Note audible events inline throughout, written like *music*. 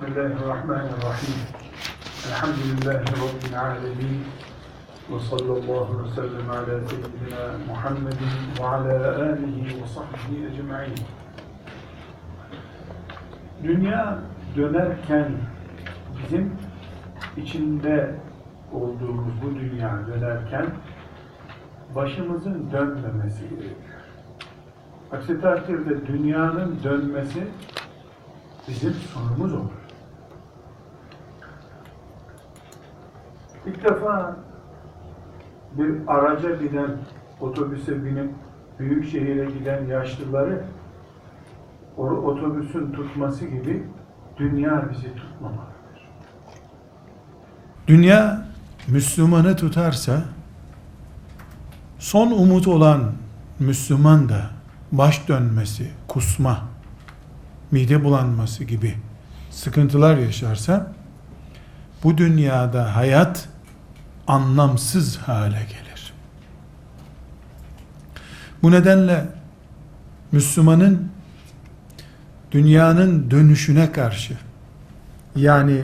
Bismillahirrahmanirrahim. Elhamdülillahi Rabbil alemin. Ve sallallahu ve sellem ala seyyidina Muhammedin ve ala alihi ve sahbihi ecma'in. Dünya dönerken bizim içinde olduğumuz bu dünya dönerken başımızın dönmemesi gerekiyor. Aksi takdirde dünyanın dönmesi bizim sonumuz olur. İlk defa bir araca giden, otobüse binip büyük şehire giden yaşlıları o otobüsün tutması gibi dünya bizi tutmamalıdır. Dünya Müslümanı tutarsa son umut olan Müslüman da baş dönmesi, kusma, mide bulanması gibi sıkıntılar yaşarsa bu dünyada hayat anlamsız hale gelir. Bu nedenle Müslümanın dünyanın dönüşüne karşı yani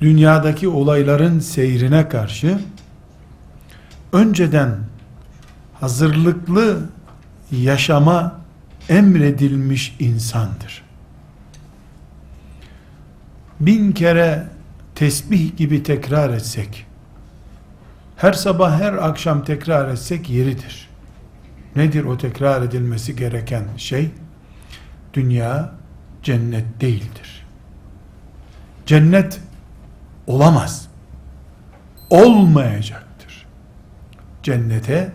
dünyadaki olayların seyrine karşı önceden hazırlıklı yaşama emredilmiş insandır. Bin kere tesbih gibi tekrar etsek, her sabah her akşam tekrar etsek yeridir. Nedir o tekrar edilmesi gereken şey? Dünya cennet değildir. Cennet olamaz. Olmayacaktır. Cennete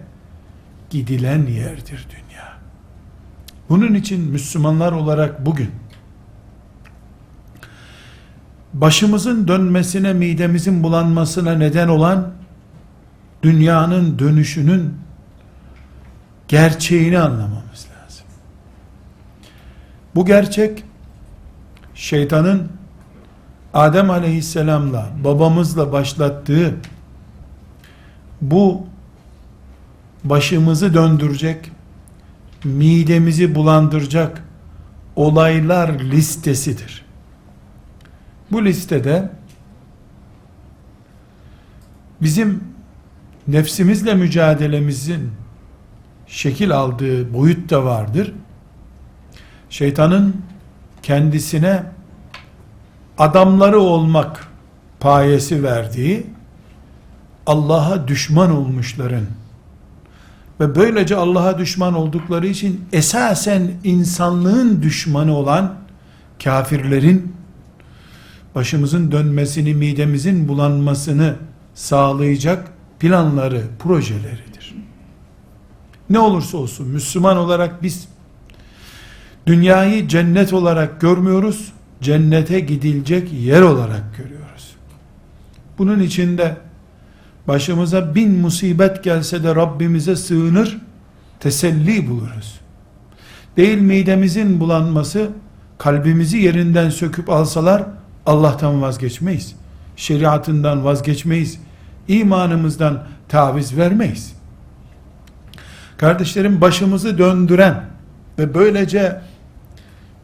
gidilen yerdir dünya. Bunun için Müslümanlar olarak bugün başımızın dönmesine, midemizin bulanmasına neden olan dünyanın dönüşünün gerçeğini anlamamız lazım. Bu gerçek şeytanın Adem aleyhisselamla babamızla başlattığı bu başımızı döndürecek, midemizi bulandıracak olaylar listesidir. Bu listede bizim nefsimizle mücadelemizin şekil aldığı boyut da vardır. Şeytanın kendisine adamları olmak payesi verdiği Allah'a düşman olmuşların ve böylece Allah'a düşman oldukları için esasen insanlığın düşmanı olan kafirlerin başımızın dönmesini, midemizin bulanmasını sağlayacak planları, projeleridir. Ne olursa olsun Müslüman olarak biz dünyayı cennet olarak görmüyoruz, cennete gidilecek yer olarak görüyoruz. Bunun içinde başımıza bin musibet gelse de Rabbimize sığınır, teselli buluruz. Değil midemizin bulanması, kalbimizi yerinden söküp alsalar, Allah'tan vazgeçmeyiz. Şeriatından vazgeçmeyiz. İmanımızdan taviz vermeyiz. Kardeşlerim başımızı döndüren ve böylece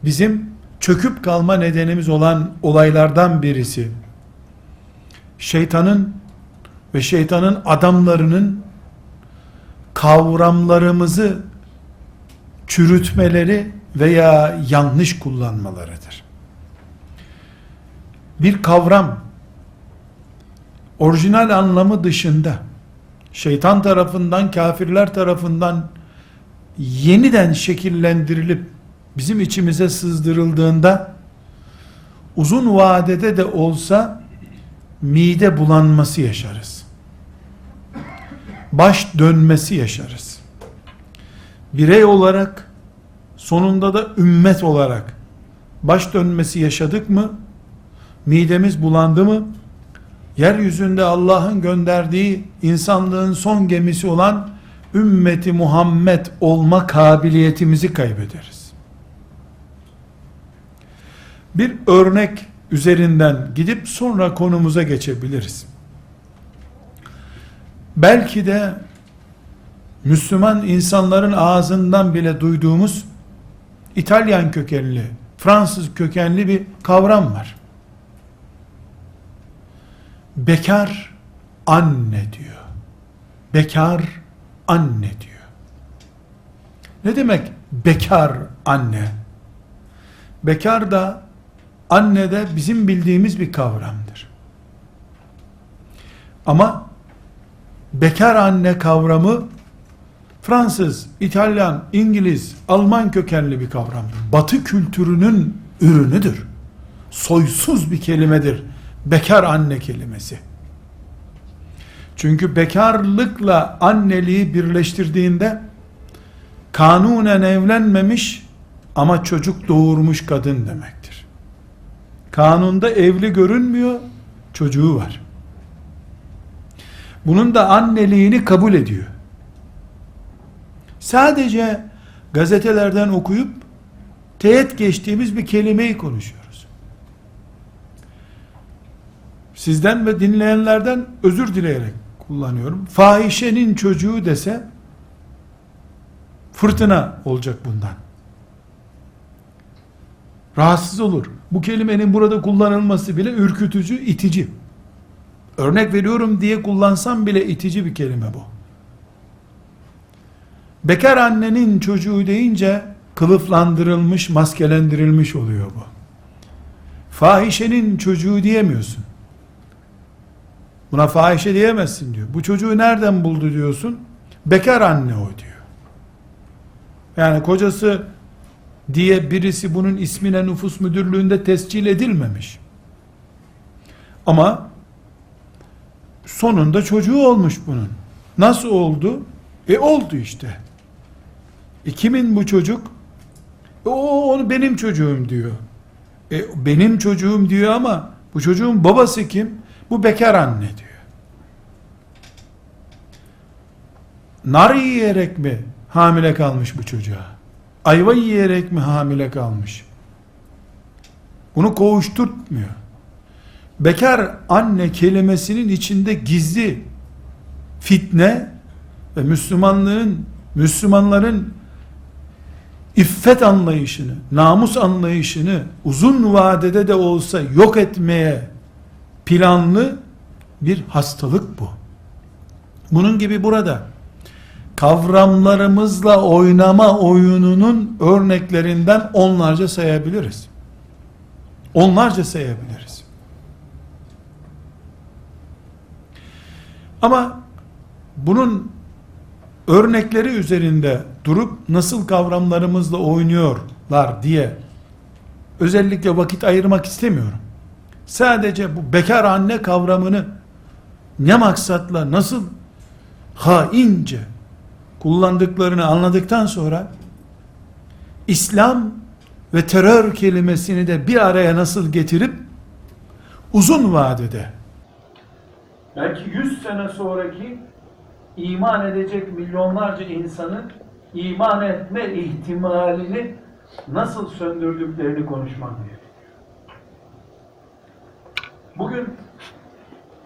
bizim çöküp kalma nedenimiz olan olaylardan birisi şeytanın ve şeytanın adamlarının kavramlarımızı çürütmeleri veya yanlış kullanmalarıdır. Bir kavram orijinal anlamı dışında şeytan tarafından, kafirler tarafından yeniden şekillendirilip bizim içimize sızdırıldığında uzun vadede de olsa mide bulanması yaşarız. Baş dönmesi yaşarız. Birey olarak sonunda da ümmet olarak baş dönmesi yaşadık mı? Midemiz bulandı mı? Yeryüzünde Allah'ın gönderdiği insanlığın son gemisi olan ümmeti Muhammed olma kabiliyetimizi kaybederiz. Bir örnek üzerinden gidip sonra konumuza geçebiliriz. Belki de Müslüman insanların ağzından bile duyduğumuz İtalyan kökenli, Fransız kökenli bir kavram var. Bekar anne diyor. Bekar anne diyor. Ne demek bekar anne? Bekar da anne de bizim bildiğimiz bir kavramdır. Ama bekar anne kavramı Fransız, İtalyan, İngiliz, Alman kökenli bir kavramdır. Batı kültürünün ürünüdür. Soysuz bir kelimedir. Bekar anne kelimesi. Çünkü bekarlıkla anneliği birleştirdiğinde kanunen evlenmemiş ama çocuk doğurmuş kadın demektir. Kanunda evli görünmüyor, çocuğu var. Bunun da anneliğini kabul ediyor. Sadece gazetelerden okuyup teğet geçtiğimiz bir kelimeyi konuşuyoruz. Sizden ve dinleyenlerden özür dileyerek kullanıyorum. Fahişenin çocuğu dese fırtına olacak bundan. Rahatsız olur. Bu kelimenin burada kullanılması bile ürkütücü, itici. Örnek veriyorum diye kullansam bile itici bir kelime bu. Bekar annenin çocuğu deyince kılıflandırılmış, maskelendirilmiş oluyor bu. Fahişenin çocuğu diyemiyorsun. Buna fahişe diyemezsin diyor. Bu çocuğu nereden buldu diyorsun? Bekar anne o diyor. Yani kocası diye birisi bunun ismine nüfus müdürlüğünde tescil edilmemiş. Ama sonunda çocuğu olmuş bunun. Nasıl oldu? E oldu işte. E kimin bu çocuk? E o onu benim çocuğum diyor. E benim çocuğum diyor ama bu çocuğun babası kim? Bu bekar anne diyor. Nar yiyerek mi hamile kalmış bu çocuğa? Ayva yiyerek mi hamile kalmış? Bunu koğuşturtmuyor. Bekar anne kelimesinin içinde gizli fitne ve Müslümanlığın, Müslümanların iffet anlayışını, namus anlayışını uzun vadede de olsa yok etmeye planlı bir hastalık bu. Bunun gibi burada kavramlarımızla oynama oyununun örneklerinden onlarca sayabiliriz. Onlarca sayabiliriz. Ama bunun örnekleri üzerinde durup nasıl kavramlarımızla oynuyorlar diye özellikle vakit ayırmak istemiyorum. Sadece bu bekar anne kavramını ne maksatla nasıl haince kullandıklarını anladıktan sonra İslam ve terör kelimesini de bir araya nasıl getirip uzun vadede belki 100 sene sonraki iman edecek milyonlarca insanın iman etme ihtimalini nasıl söndürdüklerini konuşmak gerekiyor. Bugün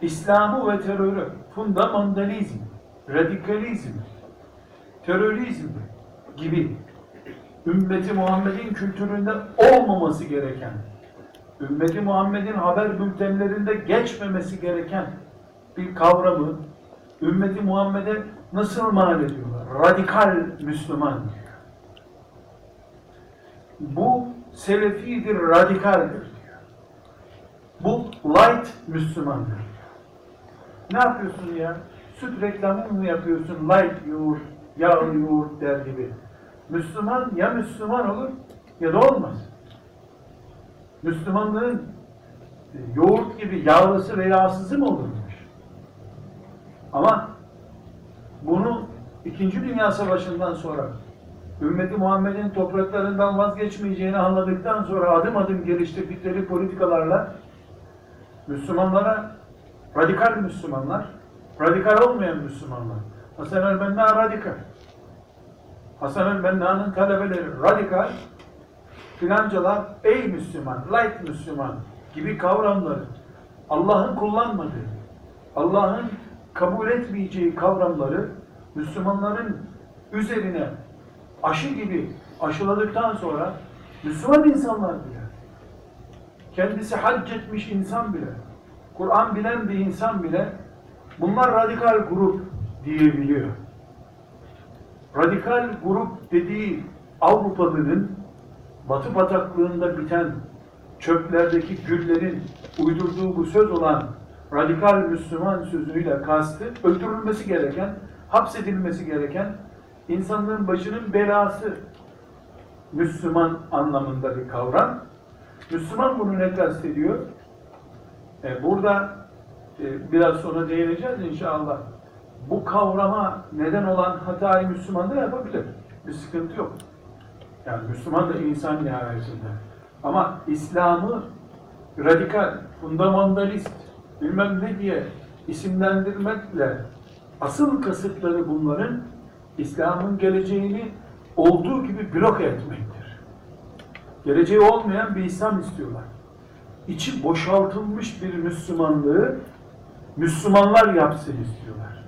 İslam'ı ve terörü, fundamentalizm, radikalizm, terörizm gibi ümmeti Muhammed'in kültüründe olmaması gereken, ümmeti Muhammed'in haber bültenlerinde geçmemesi gereken bir kavramı ümmeti Muhammed'e nasıl mal ediyorlar? Radikal Müslüman. Bu selefidir, radikaldir. Bu light Müslümandır. Ne yapıyorsun ya? Süt reklamı mı yapıyorsun? Light yoğurt, yağlı yoğurt der gibi. Müslüman ya Müslüman olur ya da olmaz. Müslümanlığın yoğurt gibi yağlısı ve yağsızı mı olurmuş? Ama bunu İkinci Dünya Savaşı'ndan sonra ümmeti Muhammed'in topraklarından vazgeçmeyeceğini anladıktan sonra adım adım geliştirdikleri politikalarla Müslümanlara radikal Müslümanlar, radikal olmayan Müslümanlar. Hasan el-Benna radikal. Hasan el-Benna'nın talebeleri radikal, filancalar ey Müslüman, light Müslüman gibi kavramları Allah'ın kullanmadığı, Allah'ın kabul etmeyeceği kavramları Müslümanların üzerine aşı gibi aşıladıktan sonra Müslüman insanlar bile kendisi hac etmiş insan bile Kur'an bilen bir insan bile bunlar radikal grup diyebiliyor. Radikal grup dediği Avrupalının Batı bataklığında biten çöplerdeki güllerin uydurduğu bu söz olan radikal Müslüman sözüyle kastı öldürülmesi gereken, hapsedilmesi gereken insanlığın başının belası Müslüman anlamında bir kavram. Müslüman bunu ne kastediyor? E, burada e, biraz sonra değineceğiz inşallah. Bu kavrama neden olan hatayı Müslüman da yapabilir. Bir sıkıntı yok. Yani Müslüman da insan nihayetinde. Ama İslam'ı radikal, fundamentalist, bilmem ne diye isimlendirmekle asıl kasıtları bunların İslam'ın geleceğini olduğu gibi bloke etmektir. Geleceği olmayan bir İslam istiyorlar. İçi boşaltılmış bir Müslümanlığı Müslümanlar yapsın istiyorlar.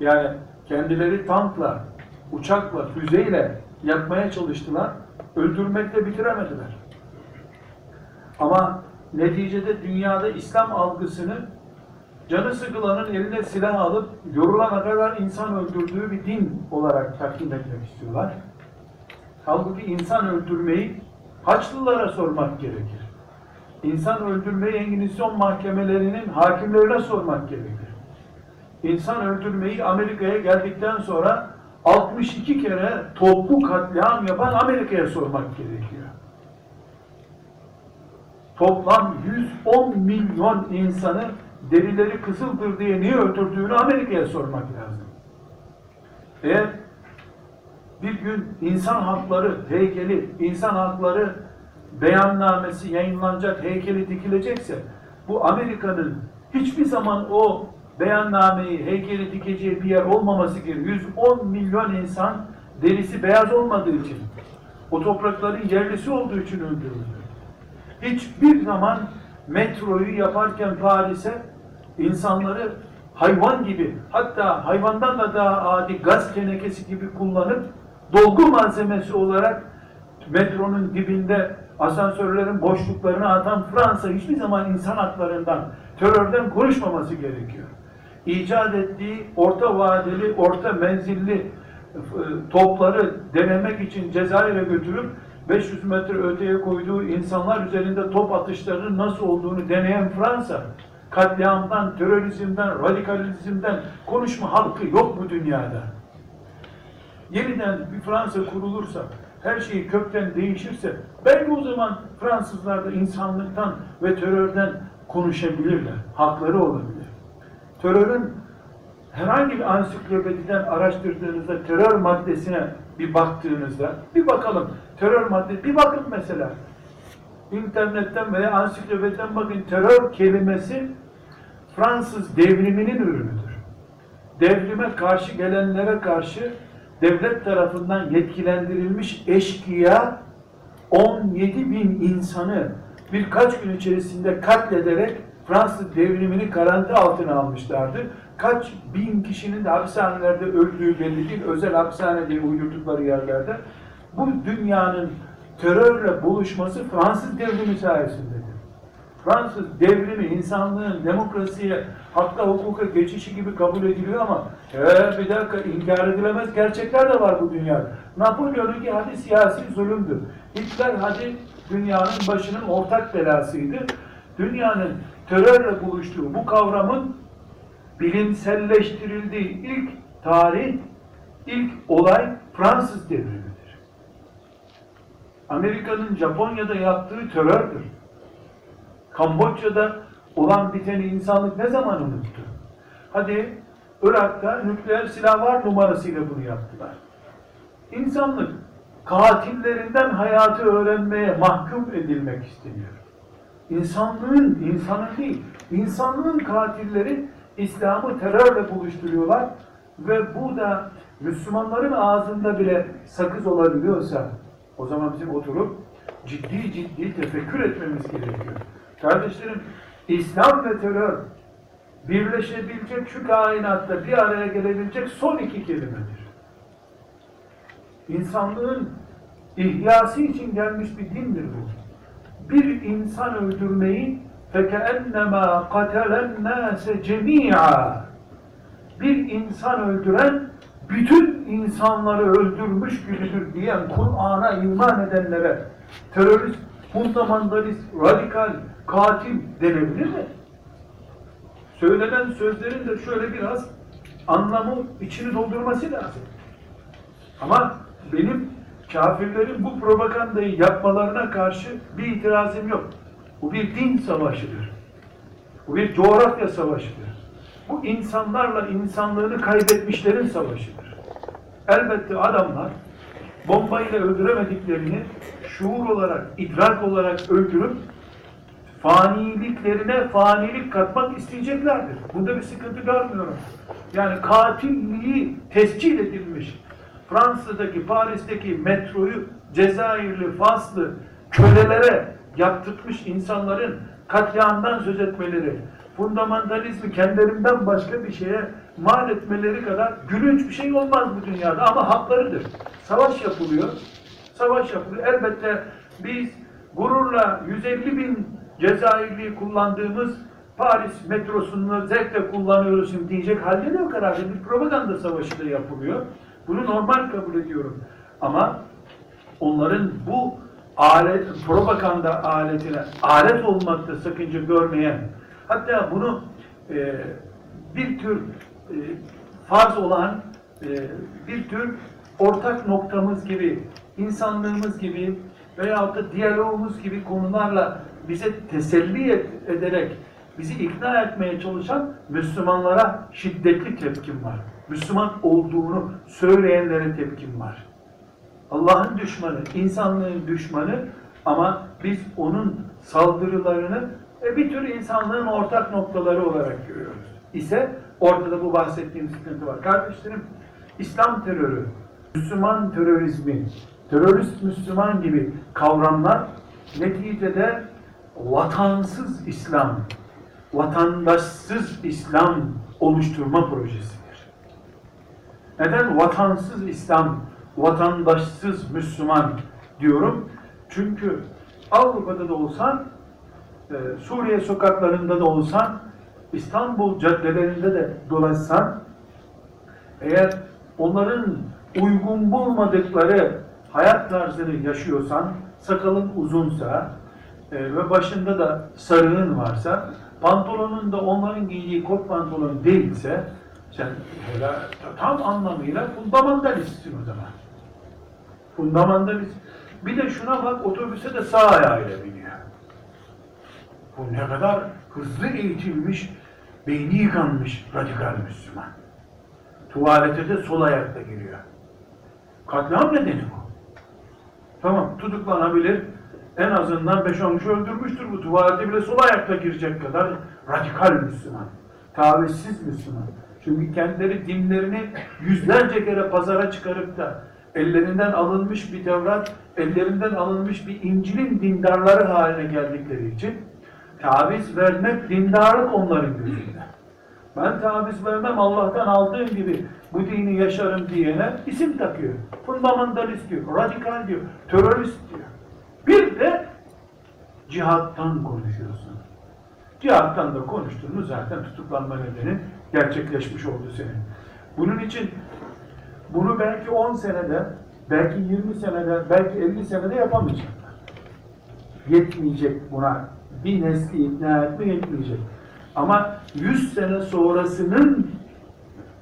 Yani kendileri tankla, uçakla, füzeyle yapmaya çalıştılar. Öldürmekle bitiremediler. Ama neticede dünyada İslam algısını canı sıkılanın eline silah alıp yorulana kadar insan öldürdüğü bir din olarak takdim etmek istiyorlar. Halbuki insan öldürmeyi Haçlılara sormak gerekir. İnsan öldürmeyi Engizisyon mahkemelerinin hakimlerine sormak gerekir. İnsan öldürmeyi Amerika'ya geldikten sonra 62 kere toplu katliam yapan Amerika'ya sormak gerekiyor. Toplam 110 milyon insanı derileri kızıldır diye niye öldürdüğünü Amerika'ya sormak lazım. Eğer bir gün insan hakları heykeli, insan hakları beyannamesi yayınlanacak, heykeli dikilecekse bu Amerika'nın hiçbir zaman o beyannameyi, heykeli dikeceği bir yer olmaması gerekiyor. 110 milyon insan derisi beyaz olmadığı için, o toprakların yerlisi olduğu için öldürüldü. Hiçbir zaman metroyu yaparken Paris'e insanları hayvan gibi, hatta hayvandan da daha adi gaz tenekesi gibi kullanıp dolgu malzemesi olarak metronun dibinde asansörlerin boşluklarına atan Fransa hiçbir zaman insan haklarından, terörden konuşmaması gerekiyor. İcat ettiği orta vadeli, orta menzilli e, topları denemek için Cezayir'e götürüp 500 metre öteye koyduğu insanlar üzerinde top atışlarının nasıl olduğunu deneyen Fransa, katliamdan, terörizmden, radikalizmden konuşma hakkı yok bu dünyada. Yeniden bir Fransa kurulursa, her şey kökten değişirse, belki o zaman Fransızlar da insanlıktan ve terörden konuşabilirler. Hakları olabilir. Terörün herhangi bir ansiklopediden araştırdığınızda terör maddesine bir baktığınızda bir bakalım terör madde bir bakın mesela internetten veya ansiklopediden bakın terör kelimesi Fransız devriminin ürünüdür. Devrime karşı gelenlere karşı devlet tarafından yetkilendirilmiş eşkıya 17 bin insanı birkaç gün içerisinde katlederek Fransız devrimini garanti altına almışlardı. Kaç bin kişinin de hapishanelerde öldüğü belli değil. Özel hapishane diye uydurdukları yerlerde. Bu dünyanın terörle buluşması Fransız devrimi sayesindedir. Fransız devrimi insanlığın demokrasiye, hakka hukuka geçişi gibi kabul ediliyor ama ee, bir dakika inkar edilemez gerçekler de var bu dünyada. Napolyon'unki hadi siyasi zulümdür. Hitler hadi dünyanın başının ortak belasıydı. Dünyanın terörle buluştuğu bu kavramın bilimselleştirildiği ilk tarih, ilk olay Fransız devrimidir. Amerika'nın Japonya'da yaptığı terördür. Kamboçya'da olan biteni insanlık ne zaman unuttu? Hadi Irak'ta nükleer silah var numarasıyla bunu yaptılar. İnsanlık katillerinden hayatı öğrenmeye mahkum edilmek isteniyor. İnsanlığın, insanın değil, insanlığın katilleri İslam'ı terörle buluşturuyorlar ve bu da Müslümanların ağzında bile sakız olabiliyorsa o zaman bizim oturup ciddi ciddi tefekkür etmemiz gerekiyor. Kardeşlerim, İslam ve terör birleşebilecek şu kainatta bir araya gelebilecek son iki kelimedir. İnsanlığın ihyası için gelmiş bir dindir bu. Bir insan öldürmeyi فَكَأَنَّمَا قَتَلَ النَّاسَ جَمِيعًا Bir insan öldüren bütün insanları öldürmüş gibidir diyen Kur'an'a iman edenlere terörist, fundamentalist, radikal, katil denebilir mi? Söylenen sözlerin de şöyle biraz anlamı içini doldurması lazım. Ama benim kafirlerin bu propagandayı yapmalarına karşı bir itirazım yok. Bu bir din savaşıdır. Bu bir coğrafya savaşıdır. Bu insanlarla insanlığını kaybetmişlerin savaşıdır. Elbette adamlar bombayla öldüremediklerini şuur olarak, idrak olarak öldürüp faniliklerine fanilik katmak isteyeceklerdir. Bunda bir sıkıntı görmüyorum. Yani katilliği tescil edilmiş Fransa'daki, Paris'teki metroyu Cezayirli, Faslı kölelere yaptırmış insanların katliamdan söz etmeleri, fundamentalizmi kendilerinden başka bir şeye mal etmeleri kadar gülünç bir şey olmaz bu dünyada ama haklarıdır. Savaş yapılıyor, savaş yapılıyor. Elbette biz gururla 150 bin Cezayirli kullandığımız Paris metrosunu zevkle kullanıyoruz şimdi diyecek halde de yok herhalde. Bir propaganda savaşı da yapılıyor. Bunu normal kabul ediyorum. Ama onların bu alet, propaganda aletine alet olmakta sakınca görmeyen, hatta bunu e, bir tür e, farz olan e, bir tür ortak noktamız gibi, insanlığımız gibi veyahut da diyalogumuz gibi konularla bize teselli ederek bizi ikna etmeye çalışan Müslümanlara şiddetli tepkim var. Müslüman olduğunu söyleyenlere tepkim var. Allah'ın düşmanı, insanlığın düşmanı ama biz onun saldırılarını e, bir tür insanlığın ortak noktaları olarak görüyoruz. İse ortada bu bahsettiğim sıkıntı var. Kardeşlerim, İslam terörü, Müslüman terörizmi, terörist Müslüman gibi kavramlar neticede vatansız İslam, vatandaşsız İslam oluşturma projesidir. Neden vatansız İslam, vatandaşsız Müslüman diyorum? Çünkü Avrupa'da da olsan, e, Suriye sokaklarında da olsan, İstanbul caddelerinde de dolaşsan, eğer onların uygun bulmadıkları hayat tarzını yaşıyorsan, sakalın uzunsa e, ve başında da sarığın varsa, pantolonun da onların giydiği kot pantolon değilse, sen hele tam anlamıyla fundamentalistsin o zaman. Fundamentalist. Bir de şuna bak, otobüse de sağ ayağıyla biniyor. Bu ne kadar hızlı eğitilmiş, beyni yıkanmış radikal Müslüman. Tuvalete de sol ayakta giriyor. Katliam nedeni bu. Tamam, tutuklanabilir. En azından 5-10 kişi öldürmüştür bu. Tuvalete bile sol ayakta girecek kadar radikal Müslüman. Tavizsiz Müslüman. Çünkü kendileri dinlerini yüzlerce kere pazara çıkarıp da ellerinden alınmış bir Tevrat, ellerinden alınmış bir İncil'in dindarları haline geldikleri için taviz vermek dindarlık onların gözünde. Ben taviz vermem Allah'tan aldığım gibi bu dini yaşarım diyene isim takıyor. Fundamentalist diyor, radikal diyor, terörist diyor. Bir de cihattan konuşuyorsun. Cihattan da konuştuğunu zaten tutuklanma nedeni gerçekleşmiş oldu senin. Bunun için bunu belki 10 senede, belki 20 senede, belki 50 senede yapamayacaklar. Yetmeyecek buna. Bir nesli ikna etme yetmeyecek. Ama 100 sene sonrasının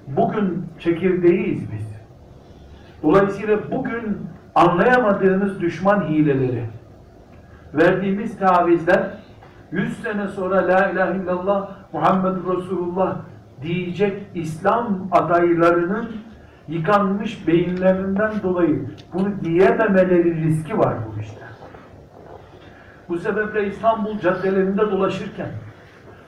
bugün çekirdeğiyiz biz. Dolayısıyla bugün anlayamadığımız düşman hileleri, verdiğimiz tavizler 100 sene sonra La ilahe illallah Muhammed Resulullah diyecek İslam adaylarının yıkanmış beyinlerinden dolayı bunu diyememeleri riski var bu işte. Bu sebeple İstanbul caddelerinde dolaşırken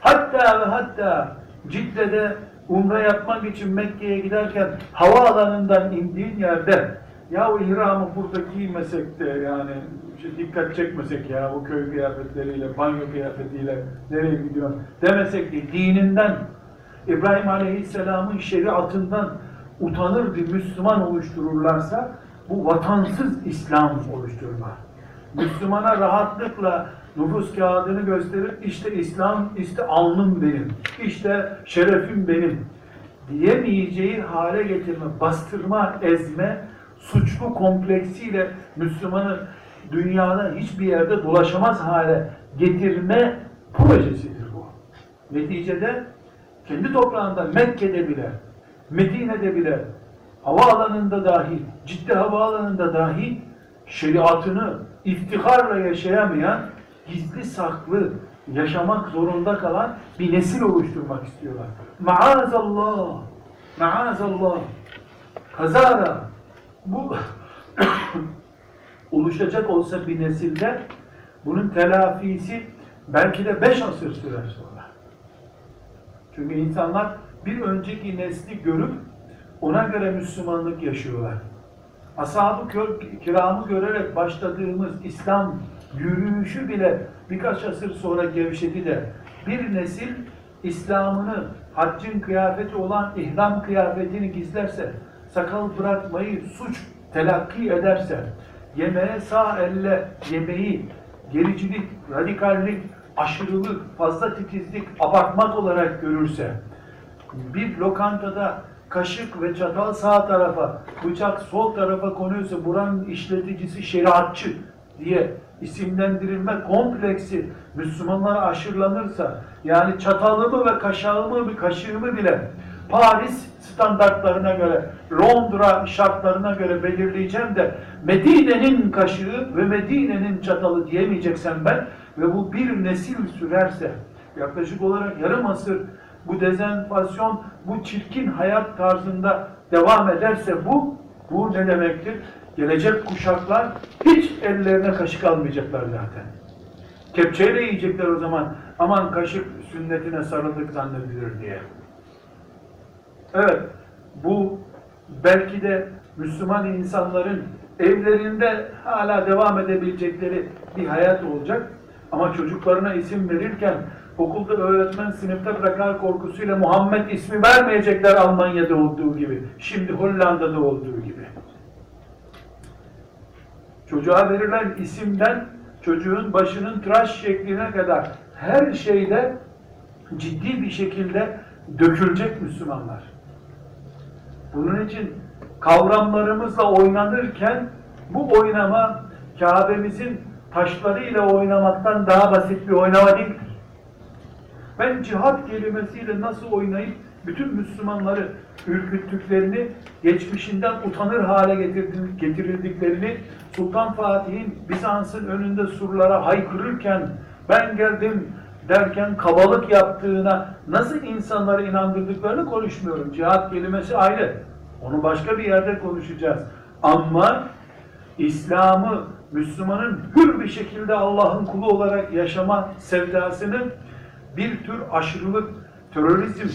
hatta ve hatta Cidde'de umre yapmak için Mekke'ye giderken havaalanından indiğin yerde ya o ihramı burada giymesek de yani işte dikkat çekmesek ya o köy kıyafetleriyle, banyo kıyafetiyle nereye gidiyor demesek de dininden İbrahim Aleyhisselam'ın şeriatından utanır bir Müslüman oluştururlarsa bu vatansız İslam oluşturma. Müslümana rahatlıkla nüfus kağıdını gösterip işte İslam, işte alnım benim, işte şerefim benim diyemeyeceği hale getirme, bastırma, ezme, suçlu kompleksiyle Müslümanı dünyada hiçbir yerde dolaşamaz hale getirme projesidir bu. Neticede kendi toprağında Mekke'de bile, Medine'de bile, havaalanında dahi, ciddi havaalanında dahi şeriatını iftiharla yaşayamayan, gizli saklı yaşamak zorunda kalan bir nesil oluşturmak istiyorlar. Maazallah, maazallah, kazara bu *coughs* oluşacak olsa bir nesilde bunun telafisi belki de beş asır sürer sonra. Çünkü insanlar bir önceki nesli görüp ona göre Müslümanlık yaşıyorlar. Ashab-ı kiramı görerek başladığımız İslam yürüyüşü bile birkaç asır sonra gevşedi de bir nesil İslam'ını haccın kıyafeti olan ihram kıyafetini gizlerse, sakal bırakmayı suç telakki ederse, yemeğe sağ elle yemeği gericilik, radikallik, aşırılık, fazla titizlik, abartmak olarak görürse, bir lokantada kaşık ve çatal sağ tarafa, bıçak sol tarafa konuyorsa buranın işleticisi şeriatçı diye isimlendirilme kompleksi Müslümanlara aşırılanırsa, yani çatalımı ve kaşağımı kaşığımı bile Paris standartlarına göre, Londra şartlarına göre belirleyeceğim de Medine'nin kaşığı ve Medine'nin çatalı diyemeyeceksem ben ve bu bir nesil sürerse yaklaşık olarak yarım asır bu dezenfasyon, bu çirkin hayat tarzında devam ederse bu, bu ne demektir? Gelecek kuşaklar hiç ellerine kaşık almayacaklar zaten. Kepçeyle yiyecekler o zaman. Aman kaşık sünnetine sarıldık zannedilir diye. Evet, bu belki de Müslüman insanların evlerinde hala devam edebilecekleri bir hayat olacak. Ama çocuklarına isim verirken okulda öğretmen sınıfta bırakar korkusuyla Muhammed ismi vermeyecekler Almanya'da olduğu gibi. Şimdi Hollanda'da olduğu gibi. Çocuğa verilen isimden çocuğun başının tıraş şekline kadar her şeyde ciddi bir şekilde dökülecek Müslümanlar. Bunun için kavramlarımızla oynanırken bu oynama Kabe'mizin taşlarıyla oynamaktan daha basit bir oynama değildir. Ben cihat kelimesiyle nasıl oynayıp bütün Müslümanları ürküttüklerini, geçmişinden utanır hale getirildiklerini, Sultan Fatih'in Bizans'ın önünde surlara haykırırken ben geldim derken kabalık yaptığına nasıl insanları inandırdıklarını konuşmuyorum. Cihat kelimesi ayrı. Onu başka bir yerde konuşacağız. Ama İslam'ı Müslümanın hür bir şekilde Allah'ın kulu olarak yaşama sevdasını bir tür aşırılık, terörizm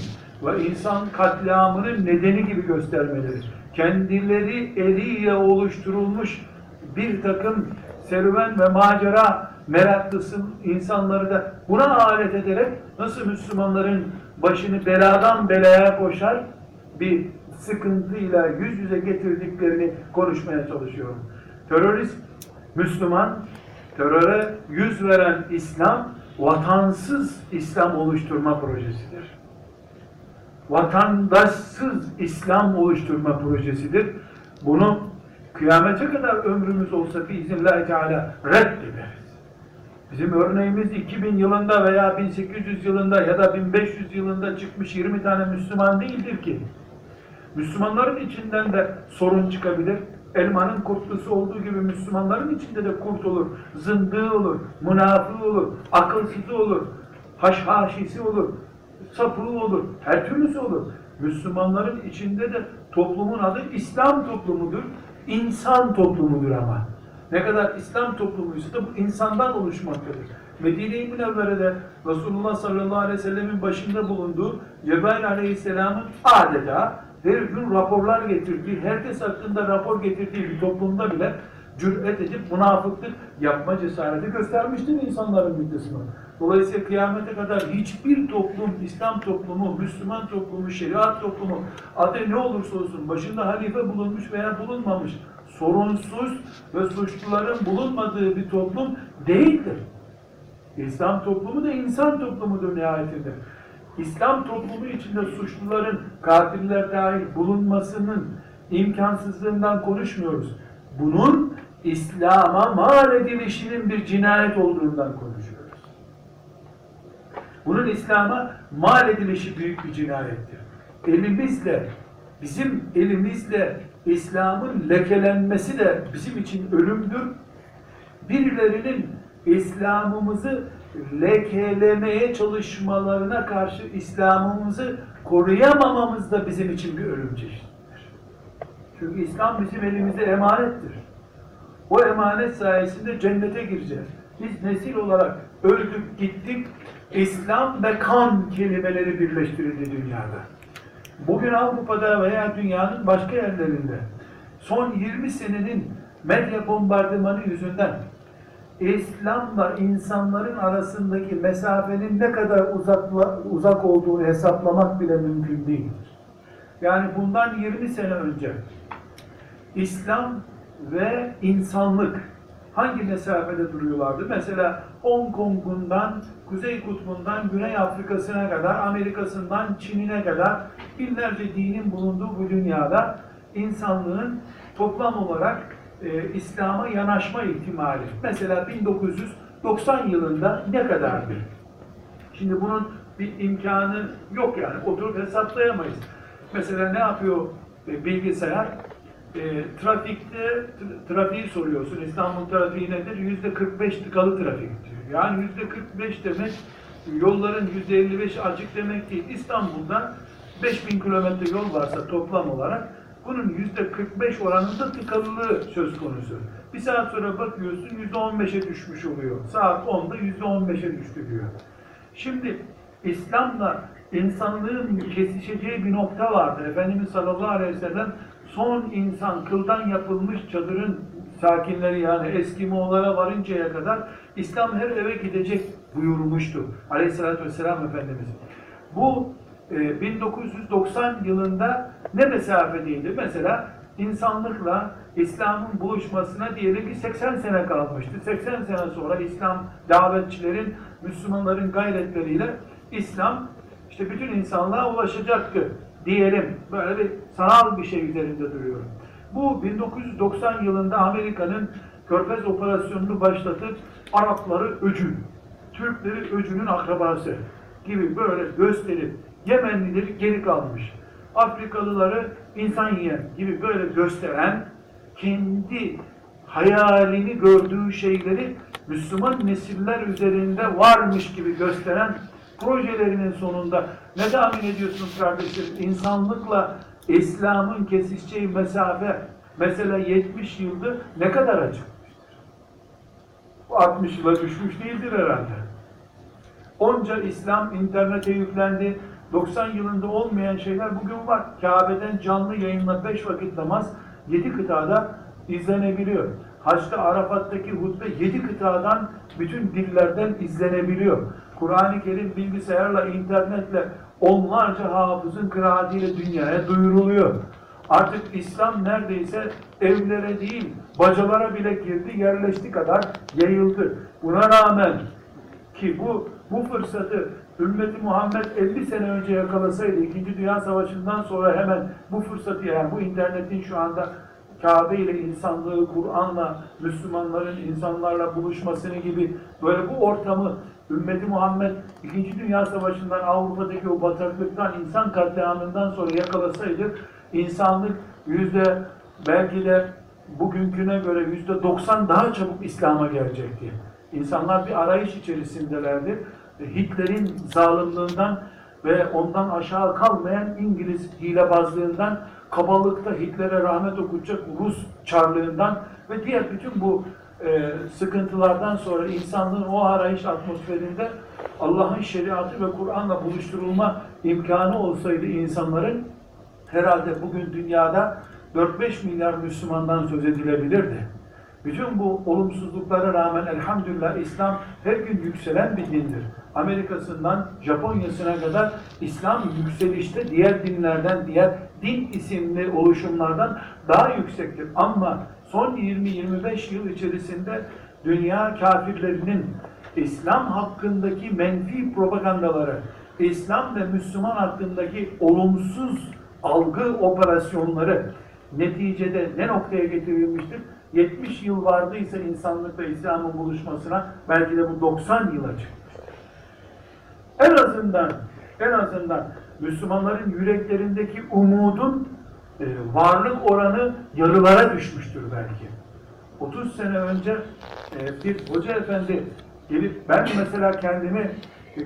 ve insan katliamının nedeni gibi göstermeleri. Kendileri eliyle oluşturulmuş bir takım serüven ve macera meraklısı insanları da buna alet ederek nasıl Müslümanların başını beladan belaya koşar bir sıkıntıyla yüz yüze getirdiklerini konuşmaya çalışıyorum. Terörist Müslüman, teröre yüz veren İslam, vatansız İslam oluşturma projesidir. Vatandaşsız İslam oluşturma projesidir. Bunu kıyamete kadar ömrümüz olsa biiznillahü teala reddederiz. Bizim örneğimiz 2000 yılında veya 1800 yılında ya da 1500 yılında çıkmış 20 tane Müslüman değildir ki. Müslümanların içinden de sorun çıkabilir. Elmanın kurtlusu olduğu gibi Müslümanların içinde de kurt olur, zındığı olur, münafığı olur, akılsızı olur, haşhaşisi olur, sapığı olur, her türlüsü olur. Müslümanların içinde de toplumun adı İslam toplumudur, insan toplumudur ama. Ne kadar İslam toplumuysa da bu insandan oluşmaktadır. Medine-i Münevvere'de Resulullah sallallahu aleyhi ve sellemin başında bulunduğu Cebrail aleyhisselamın adeta her gün raporlar getirdiği, herkes hakkında rapor getirdiği bir toplumda bile cüret edip münafıklık yapma cesareti göstermiştir insanların bir kısmı. Dolayısıyla kıyamete kadar hiçbir toplum, İslam toplumu, Müslüman toplumu, şeriat toplumu adı ne olursa olsun başında halife bulunmuş veya bulunmamış sorunsuz ve suçluların bulunmadığı bir toplum değildir. İslam toplumu da insan toplumudur nihayetinde. İslam toplumu içinde suçluların, katiller dahil bulunmasının imkansızlığından konuşmuyoruz. Bunun İslam'a mal edilişinin bir cinayet olduğundan konuşuyoruz. Bunun İslam'a mal edilişi büyük bir cinayettir. Elimizle, bizim elimizle İslam'ın lekelenmesi de bizim için ölümdür. Birilerinin İslam'ımızı lekelemeye çalışmalarına karşı İslam'ımızı koruyamamamız da bizim için bir ölüm çeşididir. Çünkü İslam bizim elimizde emanettir. O emanet sayesinde cennete gireceğiz. Biz nesil olarak öldük gittik, İslam ve kan kelimeleri birleştirildi dünyada. Bugün Avrupa'da veya dünyanın başka yerlerinde son 20 senenin medya bombardımanı yüzünden İslam'la insanların arasındaki mesafenin ne kadar uzakla, uzak olduğunu hesaplamak bile mümkün değildir. Yani bundan 20 sene önce İslam ve insanlık hangi mesafede duruyorlardı? Mesela Hong Kong'undan, Kuzey Kutbu'ndan, Güney Afrika'sına kadar, Amerika'sından Çin'ine kadar binlerce dinin bulunduğu bu dünyada insanlığın toplam olarak e, İslam'a yanaşma ihtimali. Mesela 1990 yılında ne kadardı? Şimdi bunun bir imkanı yok yani. Oturup hesaplayamayız. Mesela ne yapıyor e, bilgisayar? E, trafikte tra- trafiği soruyorsun. İstanbul trafiği nedir? Yüzde 45 tıkalı trafik diyor. Yani yüzde 45 demek yolların yüzde 55 açık demek değil. İstanbul'da 5000 kilometre yol varsa toplam olarak bunun yüzde 45 oranında tıkalılığı söz konusu. Bir saat sonra bakıyorsun yüzde 15'e düşmüş oluyor. Saat 10'da yüzde 15'e düştü diyor. Şimdi İslam'la insanlığın kesişeceği bir nokta vardı. Efendimiz sallallahu aleyhi ve sellem son insan kıldan yapılmış çadırın sakinleri yani Eskimoğlara varıncaya kadar İslam her eve gidecek buyurmuştu. Aleyhissalatü vesselam Efendimiz. Bu e, 1990 yılında ne mesafedeydi? Mesela insanlıkla İslam'ın buluşmasına diyelim ki 80 sene kalmıştı. 80 sene sonra İslam davetçilerin, Müslümanların gayretleriyle İslam işte bütün insanlığa ulaşacaktı diyelim. Böyle bir sanal bir şey üzerinde duruyorum. Bu 1990 yılında Amerika'nın Körfez operasyonunu başlatıp Arapları öcü, Türkleri öcünün akrabası gibi böyle gösterip Yemenlileri geri kalmış. Afrikalıları insan yiyen gibi böyle gösteren kendi hayalini gördüğü şeyleri Müslüman nesiller üzerinde varmış gibi gösteren projelerinin sonunda ne tahmin ediyorsun kardeşlerim? İnsanlıkla İslam'ın kesişeceği mesafe mesela 70 yıldır ne kadar açıkmıştır? Bu 60 yıla düşmüş değildir herhalde. Onca İslam internete yüklendi. 90 yılında olmayan şeyler bugün var. Kabe'den canlı yayınla 5 vakit namaz 7 kıtada izlenebiliyor. Haçta Arafat'taki hutbe 7 kıtadan bütün dillerden izlenebiliyor. Kur'an-ı Kerim bilgisayarla, internetle onlarca hafızın kıraatiyle dünyaya duyuruluyor. Artık İslam neredeyse evlere değil, bacalara bile girdi, yerleşti kadar yayıldı. Buna rağmen ki bu bu fırsatı ümmeti Muhammed 50 sene önce yakalasaydı, 2. Dünya Savaşı'ndan sonra hemen bu fırsatı yani bu internetin şu anda Kabe ile insanlığı, Kur'an'la, Müslümanların insanlarla buluşmasını gibi böyle bu ortamı ümmeti Muhammed 2. Dünya Savaşı'ndan Avrupa'daki o bataklıktan, insan katliamından sonra yakalasaydı insanlık yüzde belki de bugünküne göre yüzde 90 daha çabuk İslam'a gelecekti. İnsanlar bir arayış içerisindelerdi. Hitler'in zalimliğinden ve ondan aşağı kalmayan İngiliz hilebazlığından, kabalıkta Hitler'e rahmet okuyacak Rus çarlığından ve diğer bütün bu e, sıkıntılardan sonra insanlığın o arayış atmosferinde Allah'ın şeriatı ve Kur'an'la buluşturulma imkanı olsaydı insanların herhalde bugün dünyada 4-5 milyar Müslümandan söz edilebilirdi. Bütün bu olumsuzluklara rağmen elhamdülillah İslam her gün yükselen bir dindir. Amerika'sından Japonya'sına kadar İslam yükselişte diğer dinlerden, diğer din isimli oluşumlardan daha yüksektir. Ama son 20-25 yıl içerisinde dünya kafirlerinin İslam hakkındaki menfi propagandaları, İslam ve Müslüman hakkındaki olumsuz algı operasyonları neticede ne noktaya getirilmiştir? 70 yıl vardıysa insanlıkla İslam'ın buluşmasına belki de bu 90 yıla çıkmıştır. En azından en azından Müslümanların yüreklerindeki umudun e, varlık oranı yarılara düşmüştür belki. 30 sene önce e, bir hoca efendi gelip ben mesela kendimi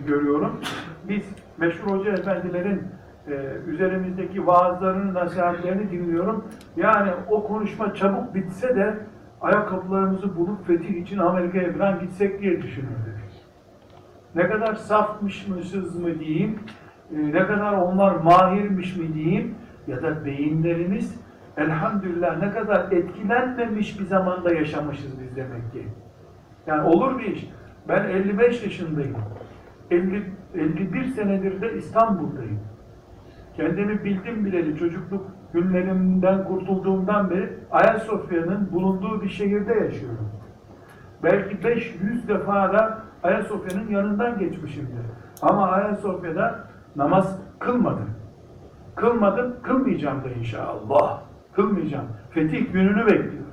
görüyorum. Biz meşhur hoca efendilerin e, üzerimizdeki vaazlarını, nasihatlerini dinliyorum. Yani o konuşma çabuk bitse de ayakkabılarımızı bulup fetih için Amerika'ya falan gitsek diye düşünürdük. Ne kadar safmışmışız mı diyeyim, e, ne kadar onlar mahirmiş mi diyeyim ya da beyinlerimiz elhamdülillah ne kadar etkilenmemiş bir zamanda yaşamışız biz demek ki. Yani olur bir iş. Ben 55 yaşındayım. 50, 51 senedir de İstanbul'dayım. Kendimi bildim bileli çocukluk günlerimden kurtulduğumdan beri Ayasofya'nın bulunduğu bir şehirde yaşıyorum. Belki 500 defa da Ayasofya'nın yanından geçmişimdir. Ama Ayasofya'da namaz kılmadım. Kılmadım, kılmayacağım da inşallah. Kılmayacağım. Fetih gününü bekliyorum.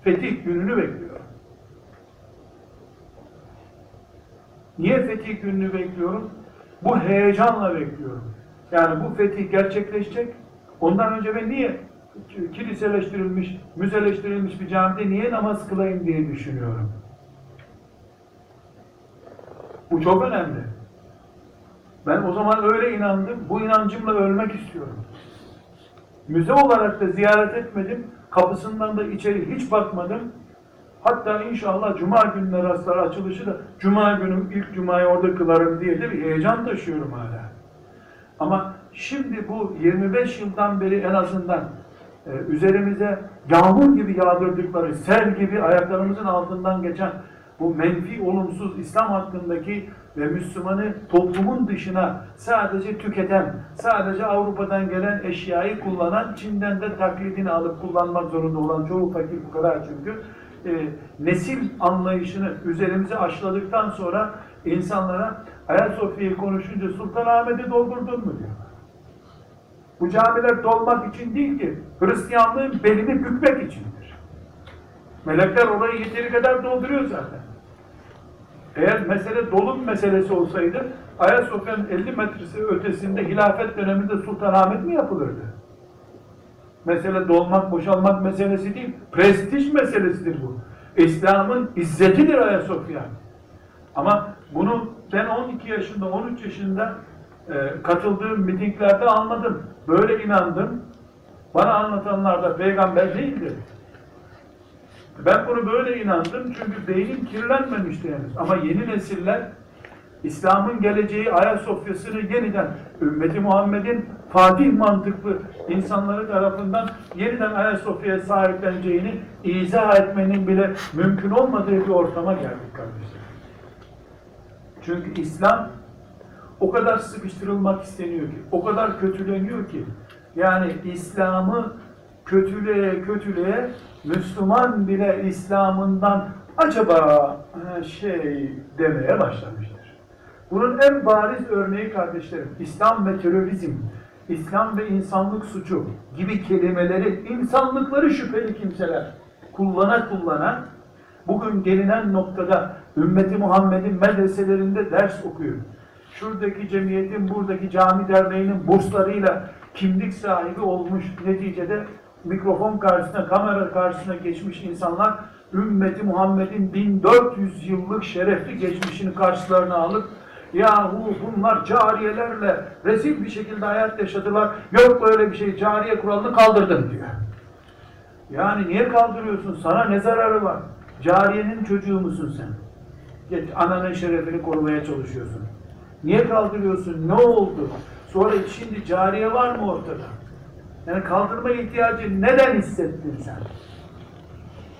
Fetih gününü bekliyorum. Niye fetih gününü bekliyorum? Bu heyecanla bekliyorum. Yani bu fetih gerçekleşecek. Ondan önce ben niye kiliseleştirilmiş, müzeleştirilmiş bir camide niye namaz kılayım diye düşünüyorum. Bu çok önemli. Ben o zaman öyle inandım. Bu inancımla ölmek istiyorum. Müze olarak da ziyaret etmedim. Kapısından da içeri hiç bakmadım. Hatta inşallah cuma gününe rastlar açılışı da cuma günü ilk cumayı orada kılarım diye de bir heyecan taşıyorum hala. Ama şimdi bu 25 yıldan beri en azından e, üzerimize yağmur gibi yağdırdıkları, sel gibi ayaklarımızın altından geçen bu menfi, olumsuz İslam hakkındaki ve Müslümanı toplumun dışına sadece tüketen, sadece Avrupa'dan gelen eşyayı kullanan, Çin'den de taklidini alıp kullanmak zorunda olan çoğu fakir bu kadar çünkü e, nesil anlayışını üzerimize aşıladıktan sonra insanlara Ayasofya'yı konuşunca Sultanahmet'i doldurdun mu diyor. Bu camiler dolmak için değil ki, Hristiyanlığın belini bükmek içindir. Melekler orayı yeteri kadar dolduruyor zaten. Eğer mesele dolum meselesi olsaydı, Ayasofya'nın 50 metresi ötesinde hilafet döneminde Sultanahmet mi yapılırdı? Mesele dolmak, boşalmak meselesi değil, prestij meselesidir bu. İslam'ın izzetidir Ayasofya. Ama bunu ben 12 yaşında, 13 yaşında e, katıldığım mitinglerde anladım. Böyle inandım. Bana anlatanlar da peygamber değildi. Ben bunu böyle inandım çünkü beynim kirlenmemişti henüz. Ama yeni nesiller İslam'ın geleceği Ayasofya'sını yeniden ümmeti Muhammed'in Fatih mantıklı insanları tarafından yeniden Ayasofya'ya sahipleneceğini izah etmenin bile mümkün olmadığı bir ortama geldik kardeşler. Çünkü İslam o kadar sıkıştırılmak isteniyor ki, o kadar kötüleniyor ki, yani İslam'ı kötülüğe kötülüğe Müslüman bile İslam'ından acaba şey demeye başlamıştır. Bunun en bariz örneği kardeşlerim, İslam ve terörizm, İslam ve insanlık suçu gibi kelimeleri insanlıkları şüpheli kimseler kullana kullana bugün gelinen noktada ümmeti Muhammed'in medreselerinde ders okuyor. Şuradaki cemiyetin, buradaki cami derneğinin burslarıyla kimlik sahibi olmuş neticede mikrofon karşısına, kamera karşısına geçmiş insanlar ümmeti Muhammed'in 1400 yıllık şerefli geçmişini karşılarına alıp yahu bunlar cariyelerle rezil bir şekilde hayat yaşadılar. Yok böyle bir şey cariye kuralını kaldırdım diyor. Yani niye kaldırıyorsun? Sana ne zararı var? Cariyenin çocuğu musun sen? Ananın şerefini korumaya çalışıyorsun. Niye kaldırıyorsun? Ne oldu? Sonra şimdi cariye var mı ortada? Yani kaldırma ihtiyacı neden hissettin sen?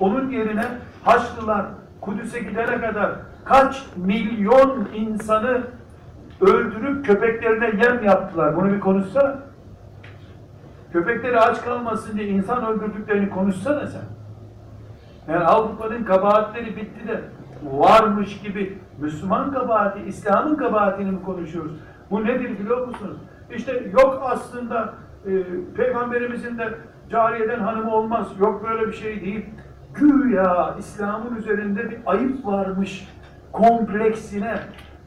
Onun yerine Haçlılar Kudüs'e gidene kadar kaç milyon insanı öldürüp köpeklerine yem yaptılar. Bunu bir konuşsana. Köpekleri aç kalmasın diye insan öldürdüklerini konuşsana sen. Yani Avrupa'nın kabahatleri bitti de varmış gibi Müslüman kabahati, İslam'ın kabahatini mi konuşuyoruz? Bu nedir biliyor musunuz? İşte yok aslında e, peygamberimizin de cariyeden hanımı olmaz. Yok böyle bir şey değil. Güya İslam'ın üzerinde bir ayıp varmış kompleksine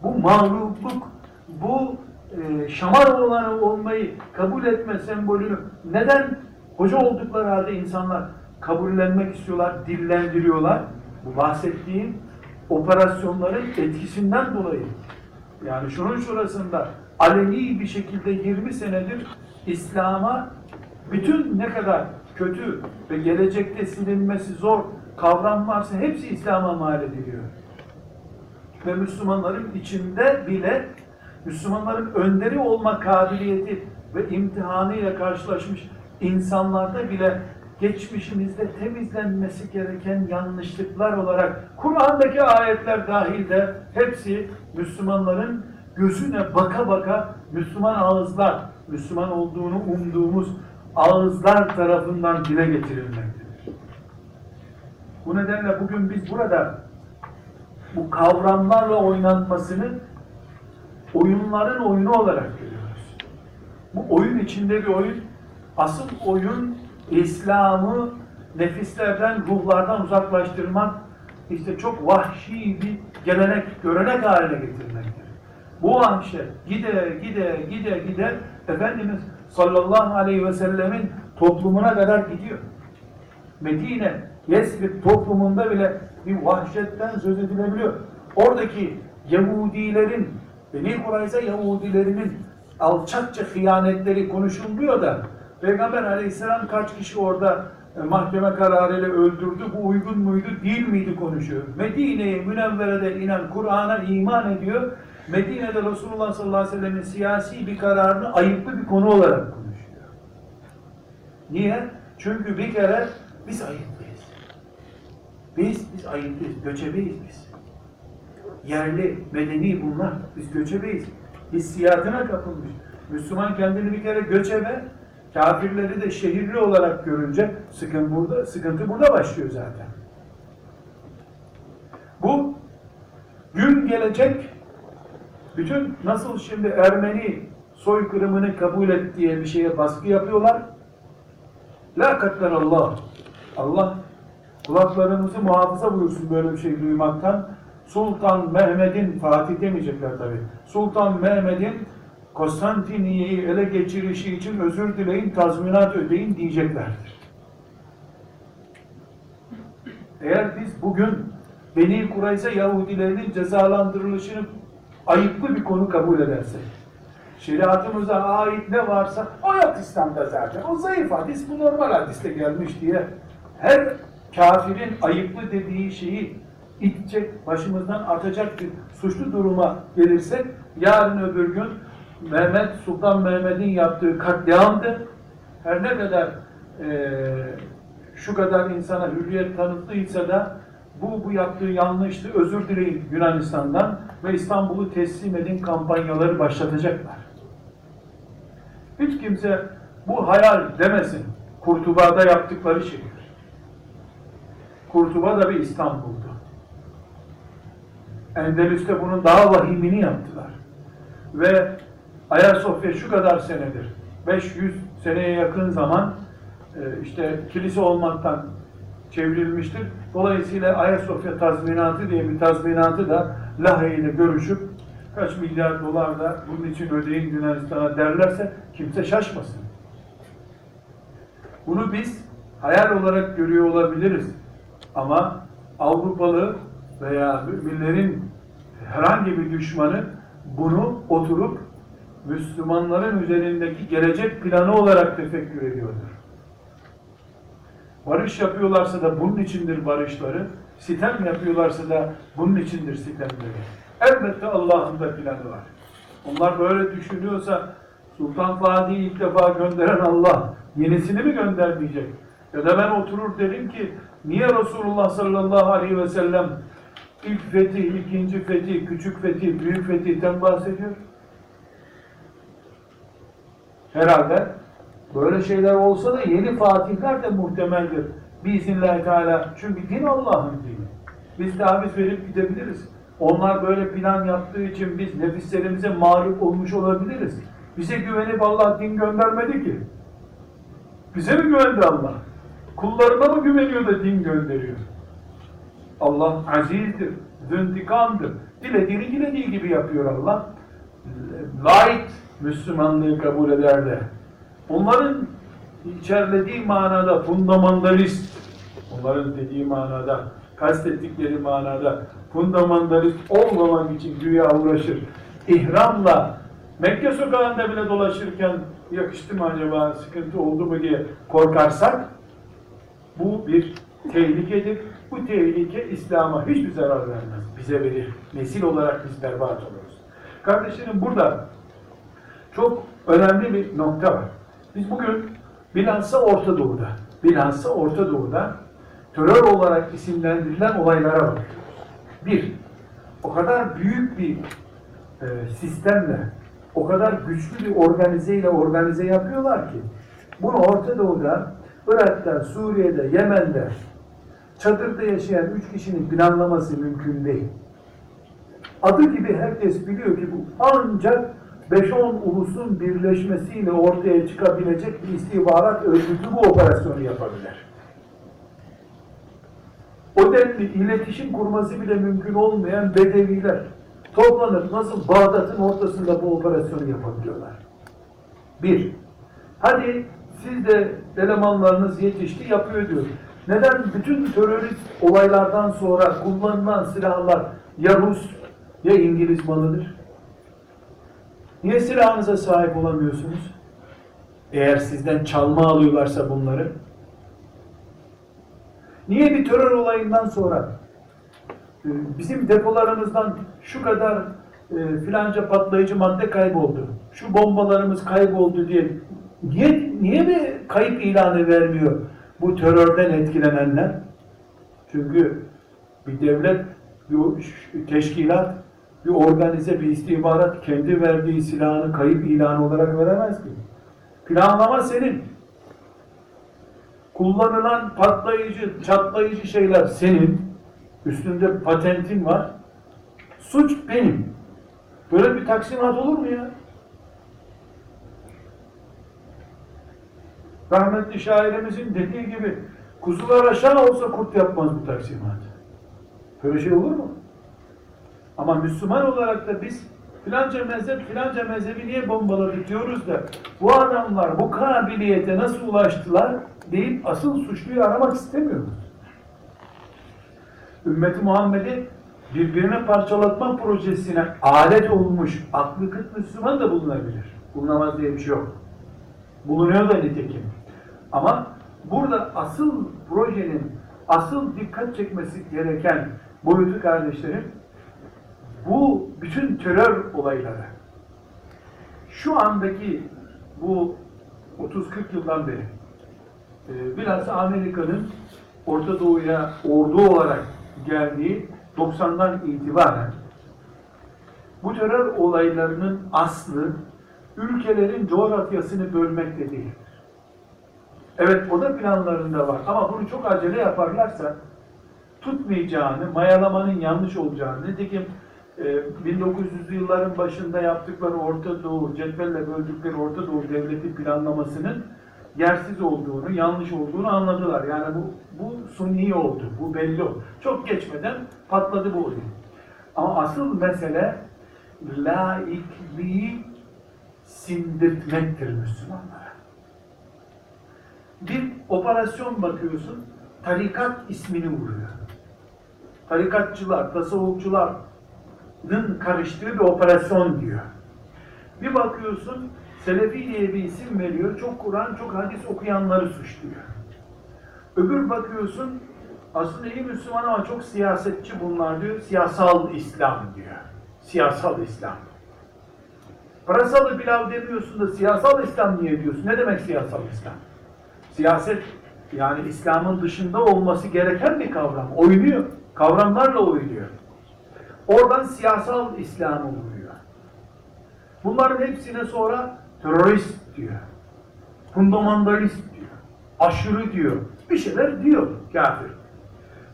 bu mağlupluk, bu e, şamar olanı olmayı kabul etme sembolünü neden hoca oldukları halde insanlar kabullenmek istiyorlar, dillendiriyorlar? Bu bahsettiğim operasyonların etkisinden dolayı. Yani şunun şurasında aleni bir şekilde 20 senedir İslam'a bütün ne kadar kötü ve gelecekte silinmesi zor kavram varsa hepsi İslam'a mal ediliyor. Ve Müslümanların içinde bile Müslümanların önderi olma kabiliyeti ve imtihanıyla karşılaşmış insanlarda bile geçmişimizde temizlenmesi gereken yanlışlıklar olarak Kur'an'daki ayetler dahil de hepsi Müslümanların gözüne baka baka Müslüman ağızlar, Müslüman olduğunu umduğumuz ağızlar tarafından dile getirilmektedir. Bu nedenle bugün biz burada bu kavramlarla oynanmasını oyunların oyunu olarak görüyoruz. Bu oyun içinde bir oyun. Asıl oyun İslam'ı nefislerden, ruhlardan uzaklaştırmak, işte çok vahşi bir gelenek, görenek haline getirmektir. Bu anşe gide gide gide gide Efendimiz sallallahu aleyhi ve sellemin toplumuna kadar gidiyor. Medine, Yesrib toplumunda bile bir vahşetten söz edilebiliyor. Oradaki Yahudilerin, Beni Kurayza Yahudilerinin alçakça hıyanetleri konuşulmuyor da Peygamber aleyhisselam kaç kişi orada e, mahkeme kararıyla öldürdü, bu uygun muydu, değil miydi konuşuyor. Medine'ye, Münevvere'de inen Kur'an'a iman ediyor. Medine'de Resulullah sallallahu aleyhi ve sellem'in siyasi bir kararını ayıplı bir konu olarak konuşuyor. Niye? Çünkü bir kere biz ayıplıyız. Biz, biz ayıplıyız, göçebeyiz biz. Yerli, medeni bunlar. Biz göçebeyiz. Hissiyatına kapılmış. Müslüman kendini bir kere göçebe, kafirleri de şehirli olarak görünce sıkıntı burada, sıkıntı burada başlıyor zaten. Bu gün gelecek bütün nasıl şimdi Ermeni soykırımını kabul et diye bir şeye baskı yapıyorlar. La Allah. Allah kulaklarımızı muhafaza buyursun böyle bir şey duymaktan. Sultan Mehmet'in, Fatih demeyecekler tabi. Sultan Mehmet'in Konstantiniye'yi ele geçirişi için özür dileyin, tazminat ödeyin diyeceklerdir. Eğer biz bugün Beni Kurayza Yahudilerinin cezalandırılışını ayıplı bir konu kabul edersek, şeriatımıza ait ne varsa o yok İslam'da zaten. O zayıf hadis, bu normal hadiste gelmiş diye her kafirin ayıplı dediği şeyi itecek, başımızdan atacak bir suçlu duruma gelirsek yarın öbür gün Mehmet Sultan Mehmet'in yaptığı katliamdı. Her ne kadar eee, şu kadar insana hürriyet tanıttıysa da bu bu yaptığı yanlıştı. Özür dileyin Yunanistan'dan ve İstanbul'u teslim edin kampanyaları başlatacaklar. Hiç kimse bu hayal demesin. Kurtuba'da yaptıkları şeydir. Kurtuba da bir İstanbul'du. Endülüs'te bunun daha vahimini yaptılar. Ve Ayasofya şu kadar senedir, 500 seneye yakın zaman e, işte kilise olmaktan çevrilmiştir. Dolayısıyla Ayasofya tazminatı diye bir tazminatı da Lahey ile görüşüp kaç milyar dolar da bunun için ödeyin Yunanistan'a derlerse kimse şaşmasın. Bunu biz hayal olarak görüyor olabiliriz. Ama Avrupalı veya müminlerin herhangi bir düşmanı bunu oturup Müslümanların üzerindeki gelecek planı olarak tefekkür ediyordur. Barış yapıyorlarsa da bunun içindir barışları, sitem yapıyorlarsa da bunun içindir sitemleri. Elbette Allah'ın da planı var. Onlar böyle düşünüyorsa Sultan Fatih'i ilk defa gönderen Allah yenisini mi göndermeyecek? Ya da ben oturur derim ki niye Resulullah sallallahu aleyhi ve sellem ilk fetih, ikinci fetih, küçük fetih, büyük fetihten bahsediyor? Herhalde böyle şeyler olsa da yeni fatihler de muhtemeldir. Biiznillahü Teala. Çünkü din Allah'ın dini. Biz taviz verip gidebiliriz. Onlar böyle plan yaptığı için biz nefislerimize mağlup olmuş olabiliriz. Bize güvenip Allah din göndermedi ki. Bize mi güvendi Allah? Kullarına mı güveniyor da din gönderiyor? Allah azizdir, züntikamdır. Dilediğini dilediği gibi yapıyor Allah. Light Müslümanlığı kabul eder de. Onların içerlediği manada fundamentalist, onların dediği manada, kastettikleri manada fundamentalist olmamak için güya uğraşır. İhramla Mekke sokağında bile dolaşırken yakıştı mı acaba, sıkıntı oldu mu diye korkarsak bu bir tehlikedir. Bu tehlike İslam'a hiçbir zarar vermez. Bize verir. Nesil olarak biz berbat oluruz. Kardeşlerim burada çok önemli bir nokta var. Biz bugün bilhassa Orta Doğu'da, bilhassa Orta Doğu'da terör olarak isimlendirilen olaylara bakıyoruz. Bir, o kadar büyük bir e, sistemle, o kadar güçlü bir organizeyle organize yapıyorlar ki bunu Orta Doğu'da, Irak'ta, Suriye'de, Yemen'de çadırda yaşayan üç kişinin planlaması mümkün değil. Adı gibi herkes biliyor ki bu ancak 5-10 ulusun birleşmesiyle ortaya çıkabilecek bir istihbarat örgütü bu operasyonu yapabilir. O denli iletişim kurması bile mümkün olmayan bedeviler toplanıp nasıl Bağdat'ın ortasında bu operasyonu yapabiliyorlar? Bir, hadi siz de elemanlarınız yetişti yapıyor diyor. Neden bütün terörist olaylardan sonra kullanılan silahlar ya Rus ya İngiliz malıdır? Niye silahınıza sahip olamıyorsunuz? Eğer sizden çalma alıyorlarsa bunları. Niye bir terör olayından sonra e, bizim depolarımızdan şu kadar e, filanca patlayıcı madde kayboldu, şu bombalarımız kayboldu diye niye, niye bir kayıp ilanı vermiyor bu terörden etkilenenler? Çünkü bir devlet, bir teşkilat, bir organize, bir istihbarat kendi verdiği silahını kayıp ilanı olarak veremez ki. Planlama senin. Kullanılan patlayıcı, çatlayıcı şeyler senin. Üstünde patentin var. Suç benim. Böyle bir taksimat olur mu ya? Rahmetli şairimizin dediği gibi kuzular aşağı olsa kurt yapmaz bu taksimat. Böyle şey olur mu? Ama Müslüman olarak da biz filanca mezhep filanca mezhebi niye bombaladı diyoruz da bu adamlar bu kabiliyete nasıl ulaştılar deyip asıl suçluyu aramak istemiyoruz. Ümmeti Muhammed'i birbirine parçalatma projesine alet olmuş aklı kıt Müslüman da bulunabilir. Bulunamaz diye bir şey yok. Bulunuyor da nitekim. Ama burada asıl projenin asıl dikkat çekmesi gereken boyutu kardeşlerim bu bütün terör olayları şu andaki bu 30-40 yıldan beri e, bilhassa Amerika'nın Orta Doğu'ya ordu olarak geldiği 90'dan itibaren bu terör olaylarının aslı ülkelerin coğrafyasını bölmekte değil. Evet o da planlarında var ama bunu çok acele yaparlarsa tutmayacağını, mayalamanın yanlış olacağını, nitekim 1900'lü yılların başında yaptıkları Orta Doğu, cetvelle böldükleri Orta Doğu devleti planlamasının yersiz olduğunu, yanlış olduğunu anladılar. Yani bu, bu suni oldu, bu belli oldu. Çok geçmeden patladı bu oyun. Ama asıl mesele laikliği sindirtmektir Müslümanlara. Bir operasyon bakıyorsun, tarikat ismini vuruyor. Tarikatçılar, tasavvufçuların karıştığı bir operasyon diyor. Bir bakıyorsun, Selefi diye bir isim veriyor, çok Kur'an, çok hadis okuyanları suçluyor. Öbür bakıyorsun, aslında iyi Müslüman ama çok siyasetçi bunlar diyor, siyasal İslam diyor. Siyasal İslam. Pırasalı pilav demiyorsun da siyasal İslam niye diyorsun? Ne demek siyasal İslam? Siyaset yani İslam'ın dışında olması gereken bir kavram. Oynuyor. Kavramlarla oynuyor. Oradan siyasal İslam'ı vuruyor. Bunların hepsine sonra terörist diyor. Fundamentalist diyor. Aşırı diyor. Bir şeyler diyor kafir.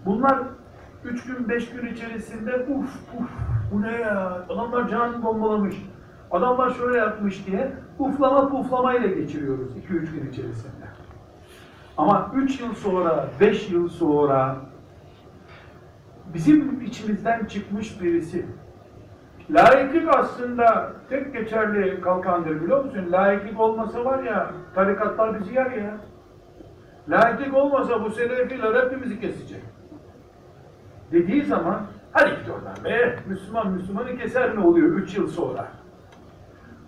Bunlar Üç gün, beş gün içerisinde uf uf bu ne ya? Adamlar can bombalamış. Adamlar şöyle yapmış diye uflama puflamayla geçiriyoruz iki üç gün içerisinde. Ama üç yıl sonra, beş yıl sonra bizim içimizden çıkmış birisi Laiklik aslında tek geçerli kalkandır biliyor musun? Laiklik olmasa var ya, tarikatlar bizi yer ya. Laiklik olmasa bu selefiler hepimizi kesecek. Dediği zaman, hadi git oradan be, Müslüman Müslümanı keser mi oluyor 3 yıl sonra?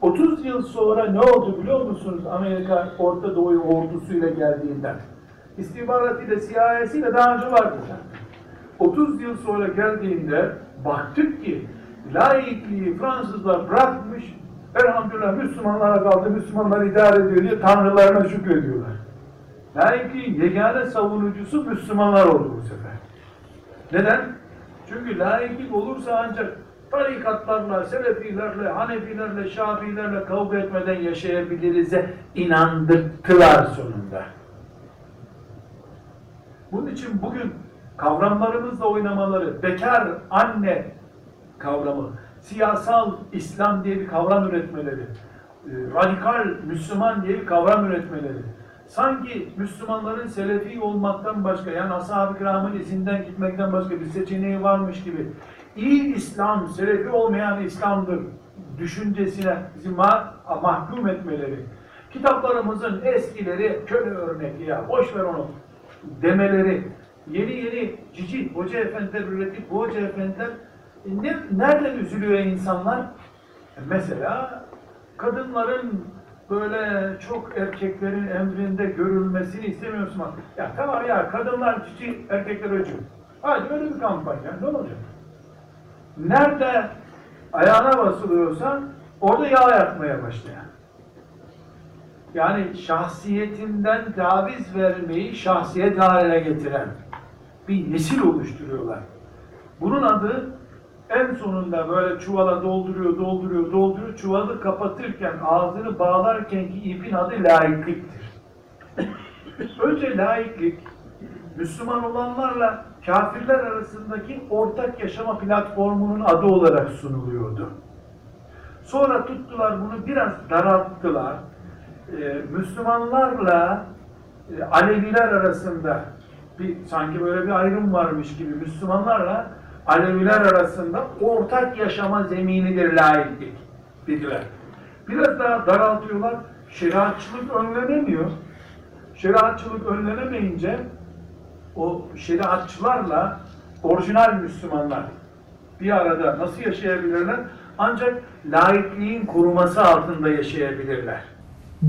30 yıl sonra ne oldu biliyor musunuz Amerika Orta Doğu ordusuyla geldiğinden? İstihbaratıyla, siyasetiyle daha önce vardı zaten. 30 yıl sonra geldiğinde baktık ki laikliği Fransızlar bırakmış, elhamdülillah Müslümanlara kaldı, Müslümanlar idare ediyor diye tanrılarına şükrediyorlar. Laikliğin yegane savunucusu Müslümanlar oldu bu sefer. Neden? Çünkü laiklik olursa ancak tarikatlarla, selefilerle, hanefilerle, şafilerle kavga etmeden yaşayabiliriz'e inandırttılar sonunda. Bunun için bugün kavramlarımızla oynamaları, bekar anne kavramı, siyasal İslam diye bir kavram üretmeleri, e, radikal Müslüman diye bir kavram üretmeleri, sanki Müslümanların selefi olmaktan başka, yani ashab-ı kiramın izinden gitmekten başka bir seçeneği varmış gibi, iyi İslam, selefi olmayan İslam'dır düşüncesine bizi ma mahkum etmeleri, kitaplarımızın eskileri köle örnek ya, boş ver onu demeleri, yeni yeni cici hoca efendiler üretip bu hoca efendiler e, ne, nereden üzülüyor insanlar? E, Mesela kadınların böyle çok erkeklerin emrinde görülmesini istemiyorsun. Ya tamam ya kadınlar cici erkekler öcü. Hadi öyle bir kampanya ne olacak? Nerede ayağına basılıyorsa orada yağ yakmaya başlayan. Yani şahsiyetinden taviz vermeyi şahsiyet haline getiren bir nesil oluşturuyorlar. Bunun adı en sonunda böyle çuvala dolduruyor, dolduruyor, dolduruyor. Çuvalı kapatırken, ağzını bağlarken ki ipin adı laikliktir. Önce laiklik, Müslüman olanlarla kafirler arasındaki ortak yaşama platformunun adı olarak sunuluyordu. Sonra tuttular bunu biraz daralttılar. Ee, Müslümanlarla e, Aleviler arasında bir sanki böyle bir ayrım varmış gibi Müslümanlarla Aleviler arasında ortak yaşama zeminidir laiklik dediler. Biraz daha daraltıyorlar. Şeriatçılık önlenemiyor. Şeriatçılık önlenemeyince o şeriatçılarla orijinal Müslümanlar bir arada nasıl yaşayabilirler? Ancak laikliğin koruması altında yaşayabilirler.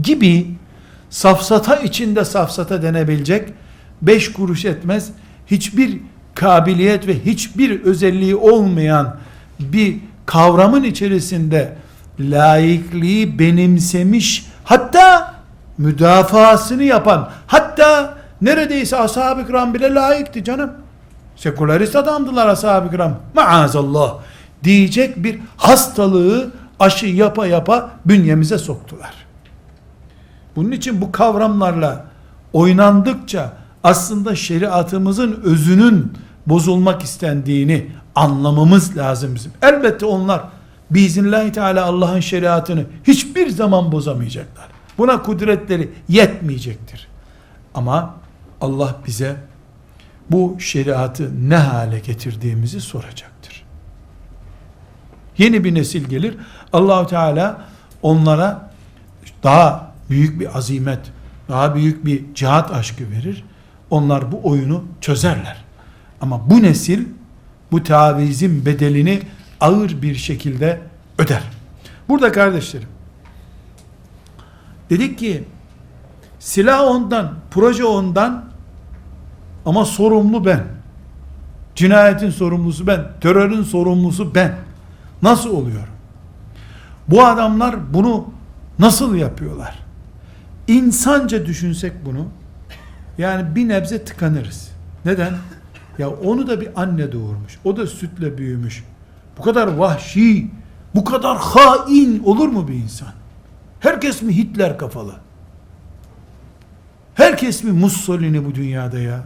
gibi safsata içinde safsata denebilecek beş kuruş etmez. Hiçbir kabiliyet ve hiçbir özelliği olmayan bir kavramın içerisinde laikliği benimsemiş hatta müdafasını yapan hatta neredeyse ashab-ı kiram bile laikti canım. Sekülerist adamdılar ashab-ı kiram. Maazallah. Diyecek bir hastalığı aşı yapa yapa bünyemize soktular. Bunun için bu kavramlarla oynandıkça aslında şeriatımızın özünün bozulmak istendiğini anlamamız lazım bizim. Elbette onlar biiznillahü teala Allah'ın şeriatını hiçbir zaman bozamayacaklar. Buna kudretleri yetmeyecektir. Ama Allah bize bu şeriatı ne hale getirdiğimizi soracaktır. Yeni bir nesil gelir. Allahu Teala onlara daha büyük bir azimet, daha büyük bir cihat aşkı verir. Onlar bu oyunu çözerler. Ama bu nesil bu tavizin bedelini ağır bir şekilde öder. Burada kardeşlerim dedik ki silah ondan, proje ondan ama sorumlu ben. Cinayetin sorumlusu ben, terörün sorumlusu ben. Nasıl oluyor? Bu adamlar bunu nasıl yapıyorlar? İnsanca düşünsek bunu, yani bir nebze tıkanırız. Neden? Ya onu da bir anne doğurmuş. O da sütle büyümüş. Bu kadar vahşi, bu kadar hain olur mu bir insan? Herkes mi Hitler kafalı? Herkes mi Mussolini bu dünyada ya?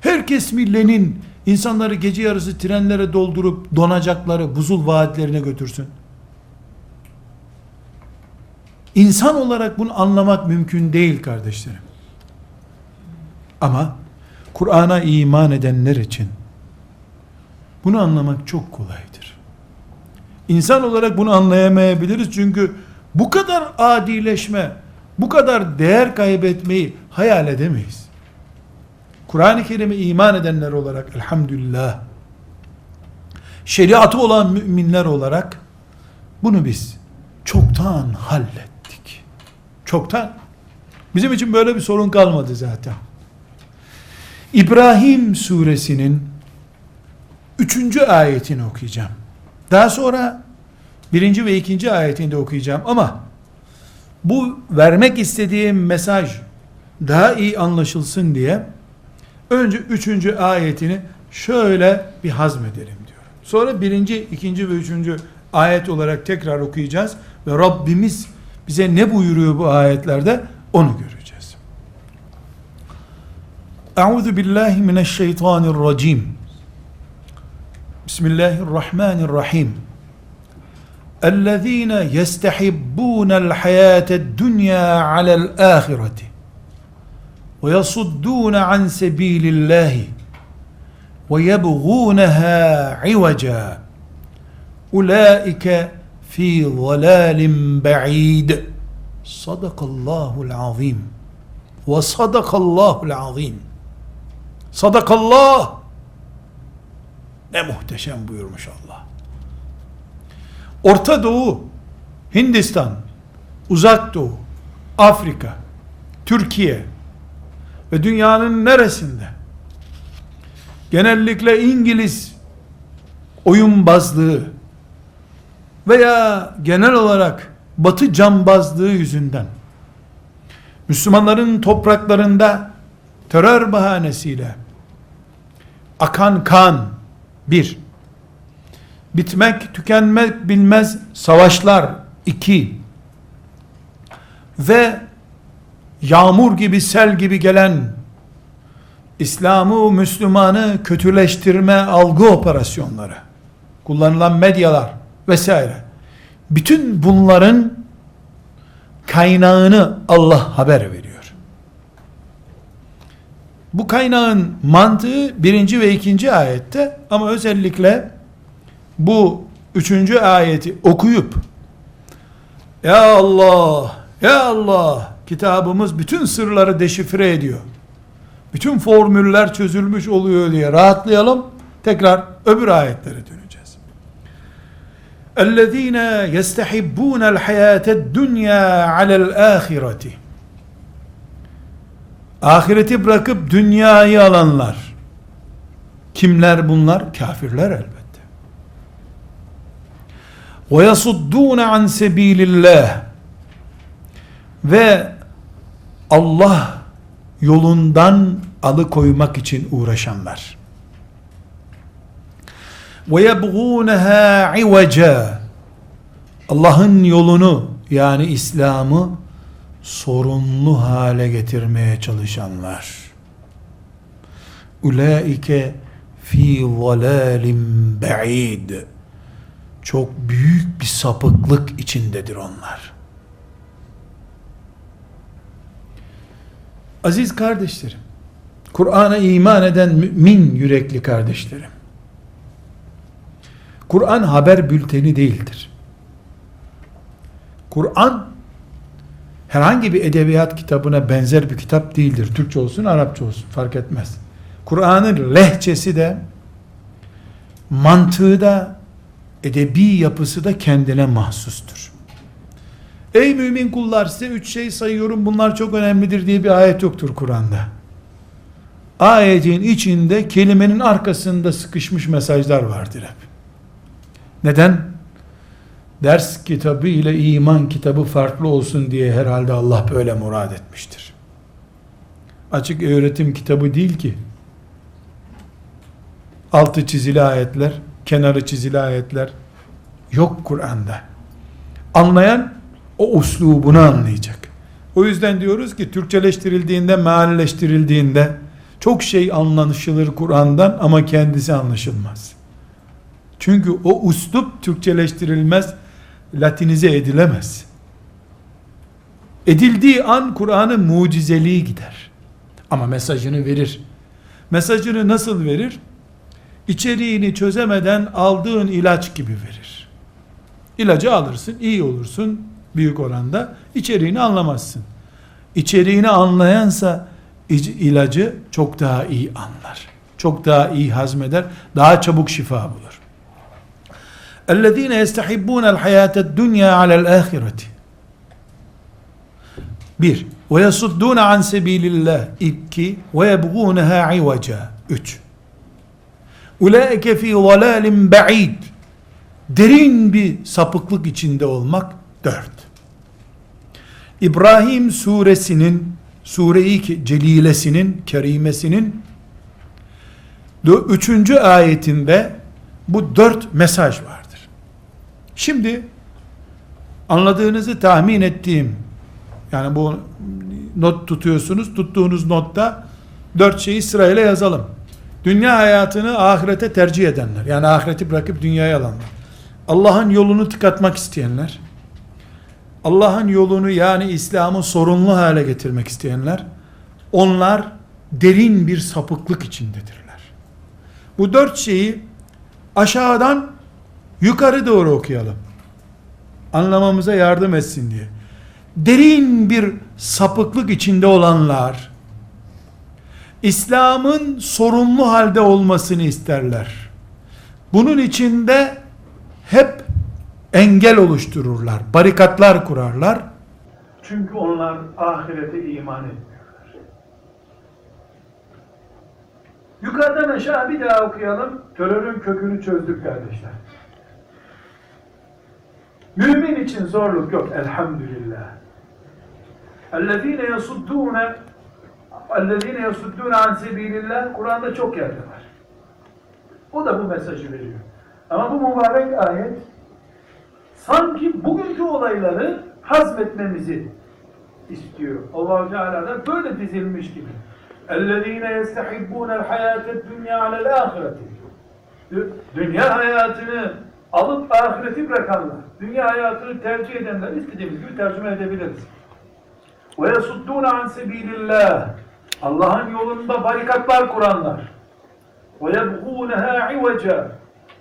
Herkes Herkes millenin insanları gece yarısı trenlere doldurup donacakları buzul vaatlerine götürsün. İnsan olarak bunu anlamak mümkün değil kardeşlerim. Ama Kur'an'a iman edenler için bunu anlamak çok kolaydır. İnsan olarak bunu anlayamayabiliriz çünkü bu kadar adileşme, bu kadar değer kaybetmeyi hayal edemeyiz. Kur'an-ı Kerim'e iman edenler olarak elhamdülillah şeriatı olan müminler olarak bunu biz çoktan hallettik. Çoktan. Bizim için böyle bir sorun kalmadı zaten. İbrahim suresinin üçüncü ayetini okuyacağım. Daha sonra birinci ve ikinci ayetini de okuyacağım ama bu vermek istediğim mesaj daha iyi anlaşılsın diye önce üçüncü ayetini şöyle bir hazmedelim diyor. Sonra birinci, ikinci ve üçüncü ayet olarak tekrar okuyacağız ve Rabbimiz bize ne buyuruyor bu ayetlerde onu göreceğiz. Euzu billahi mineşşeytanirracim. Bismillahirrahmanirrahim. اَلَّذ۪ينَ يَسْتَحِبُّونَ الْحَيَاةَ الدُّنْيَا عَلَى الْآخِرَةِ وَيَصُدُّونَ عَنْ سَب۪يلِ اللّٰهِ وَيَبْغُونَهَا عِوَجًا اُولَٰئِكَ fi zalalim ba'id. Sadakallahul azim. Ve sadakallahul azim. Sadakallah. Ne muhteşem buyurmuş Allah. Orta Doğu, Hindistan, Uzak Doğu, Afrika, Türkiye ve dünyanın neresinde genellikle İngiliz oyunbazlığı veya genel olarak batı cambazlığı yüzünden Müslümanların topraklarında terör bahanesiyle akan kan bir bitmek tükenmek bilmez savaşlar iki ve yağmur gibi sel gibi gelen İslam'ı Müslümanı kötüleştirme algı operasyonları kullanılan medyalar vesaire bütün bunların kaynağını Allah haber veriyor. Bu kaynağın mantığı birinci ve ikinci ayette ama özellikle bu üçüncü ayeti okuyup Ya Allah, Ya Allah kitabımız bütün sırları deşifre ediyor. Bütün formüller çözülmüş oluyor diye rahatlayalım. Tekrar öbür ayetlere döneceğiz. اَلَّذ۪ينَ يَسْتَحِبُّونَ الْحَيَاةَ الدُّنْيَا عَلَى الْآخِرَةِ Ahireti bırakıp dünyayı alanlar. Kimler bunlar? Kafirler elbette. وَيَصُدُّونَ عَنْ سَب۪يلِ اللّٰهِ Ve Allah yolundan alıkoymak için uğraşanlar. ve yebğûneha ivaca Allah'ın yolunu yani İslam'ı sorunlu hale getirmeye çalışanlar. Ulaike fi zalalim ba'id çok büyük bir sapıklık içindedir onlar. Aziz kardeşlerim, Kur'an'a iman eden mümin yürekli kardeşlerim, Kur'an haber bülteni değildir. Kur'an herhangi bir edebiyat kitabına benzer bir kitap değildir. Türkçe olsun, Arapça olsun fark etmez. Kur'an'ın lehçesi de mantığı da edebi yapısı da kendine mahsustur. Ey mümin kullar size üç şey sayıyorum bunlar çok önemlidir diye bir ayet yoktur Kur'an'da. Ayetin içinde kelimenin arkasında sıkışmış mesajlar vardır hep. Neden? Ders kitabı ile iman kitabı farklı olsun diye herhalde Allah böyle murad etmiştir. Açık öğretim kitabı değil ki. Altı çizili ayetler, kenarı çizili ayetler yok Kur'an'da. Anlayan o uslubunu anlayacak. O yüzden diyoruz ki Türkçeleştirildiğinde, mealleştirildiğinde Çok şey anlaşılır Kur'an'dan ama kendisi anlaşılmaz. Çünkü o uslup Türkçeleştirilmez, Latinize edilemez. Edildiği an Kur'an'ın mucizeliği gider. Ama mesajını verir. Mesajını nasıl verir? İçeriğini çözemeden aldığın ilaç gibi verir. İlacı alırsın, iyi olursun büyük oranda. İçeriğini anlamazsın. İçeriğini anlayansa ilacı çok daha iyi anlar. Çok daha iyi hazmeder, daha çabuk şifa bulur. اَلَّذ۪ينَ يَسْتَحِبُّونَ الْحَيَاةَ الدُّنْيَا عَلَى الْآخِرَةِ Bir, وَيَصُدُّونَ عَنْ سَب۪يلِ اللّٰهِ İki, وَيَبْغُونَهَا عِوَجًا Üç, اُولَٰئِكَ ف۪ي ضَلَالٍ بَعِيدٍ Derin bir sapıklık içinde olmak. Dört, İbrahim suresinin, sure-i celilesinin, kerimesinin dö- üçüncü ayetinde bu dört mesaj vardır. Şimdi anladığınızı tahmin ettiğim yani bu not tutuyorsunuz. Tuttuğunuz notta dört şeyi sırayla yazalım. Dünya hayatını ahirete tercih edenler. Yani ahireti bırakıp dünyaya alanlar. Allah'ın yolunu tıkatmak isteyenler. Allah'ın yolunu yani İslam'ı sorunlu hale getirmek isteyenler. Onlar derin bir sapıklık içindedirler. Bu dört şeyi aşağıdan yukarı doğru okuyalım. Anlamamıza yardım etsin diye. Derin bir sapıklık içinde olanlar İslam'ın sorunlu halde olmasını isterler. Bunun içinde hep engel oluştururlar, barikatlar kurarlar. Çünkü onlar ahirete iman etmiyorlar. Yukarıdan aşağı bir daha okuyalım. Terörün kökünü çözdük kardeşler. Mümin için zorluk yok elhamdülillah. اَلَّذ۪ينَ يَصُدُّونَ اَلَّذ۪ينَ يَصُدُّونَ عَنْ سَب۪يلِ Kur'an'da çok yerde var. O da bu mesajı veriyor. Ama bu mübarek ayet sanki bugünkü olayları hazmetmemizi istiyor. Allah Teala'da böyle dizilmiş gibi. اَلَّذ۪ينَ يَسْتَحِبُّونَ الْحَيَاةَ الدُّنْيَا عَلَى الْآخِرَةِ Dünya hayatını alıp ahireti bırakanlar, dünya hayatını tercih edenler istediğimiz gibi tercüme edebiliriz. وَيَسُدُّونَ عَنْ سَب۪يلِ اللّٰهِ Allah'ın yolunda barikatlar kuranlar. وَيَبْغُونَهَا عِوَجًا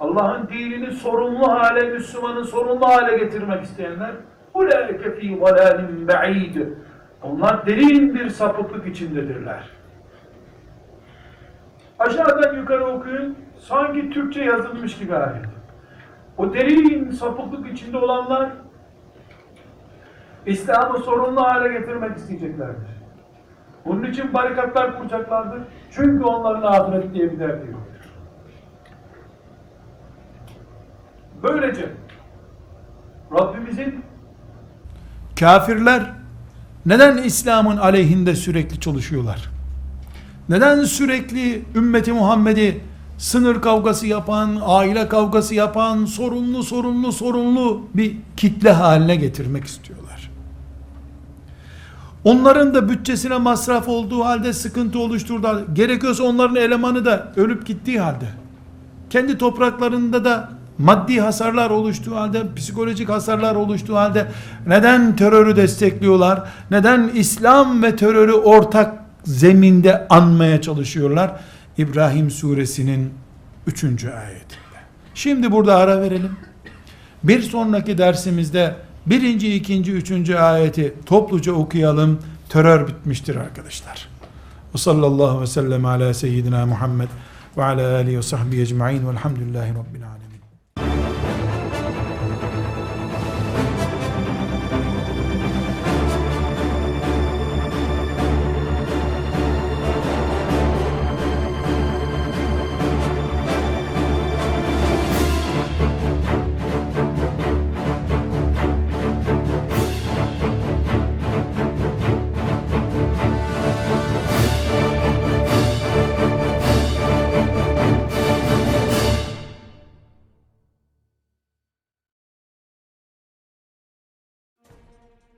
Allah'ın dinini sorunlu hale, Müslümanın sorunlu hale getirmek isteyenler اُولَٰئِكَ ف۪ي ضَلَالٍ بَعِيدٍ Onlar derin bir sapıklık içindedirler. Aşağıdan yukarı okuyun, sanki Türkçe yazılmış gibi ayet. O derin sapıklık içinde olanlar İslam'ı sorunlu hale getirmek isteyeceklerdir. Bunun için barikatlar kuracaklardır. Çünkü onların ahiret diye bir derdi yoktur. Böylece Rabbimizin kafirler neden İslam'ın aleyhinde sürekli çalışıyorlar? Neden sürekli ümmeti Muhammed'i sınır kavgası yapan, aile kavgası yapan, sorunlu sorunlu sorunlu bir kitle haline getirmek istiyorlar? Onların da bütçesine masraf olduğu halde sıkıntı oluşturdu. Gerekiyorsa onların elemanı da ölüp gittiği halde. Kendi topraklarında da maddi hasarlar oluştuğu halde, psikolojik hasarlar oluştuğu halde neden terörü destekliyorlar? Neden İslam ve terörü ortak zeminde anmaya çalışıyorlar? İbrahim suresinin 3. ayetinde. Şimdi burada ara verelim. Bir sonraki dersimizde birinci, ikinci, üçüncü ayeti topluca okuyalım. Terör bitmiştir arkadaşlar. Ve sallallahu ve sellem ala seyyidina Muhammed ve ala alihi ve sahbihi ecma'in velhamdülillahi rabbil alemin.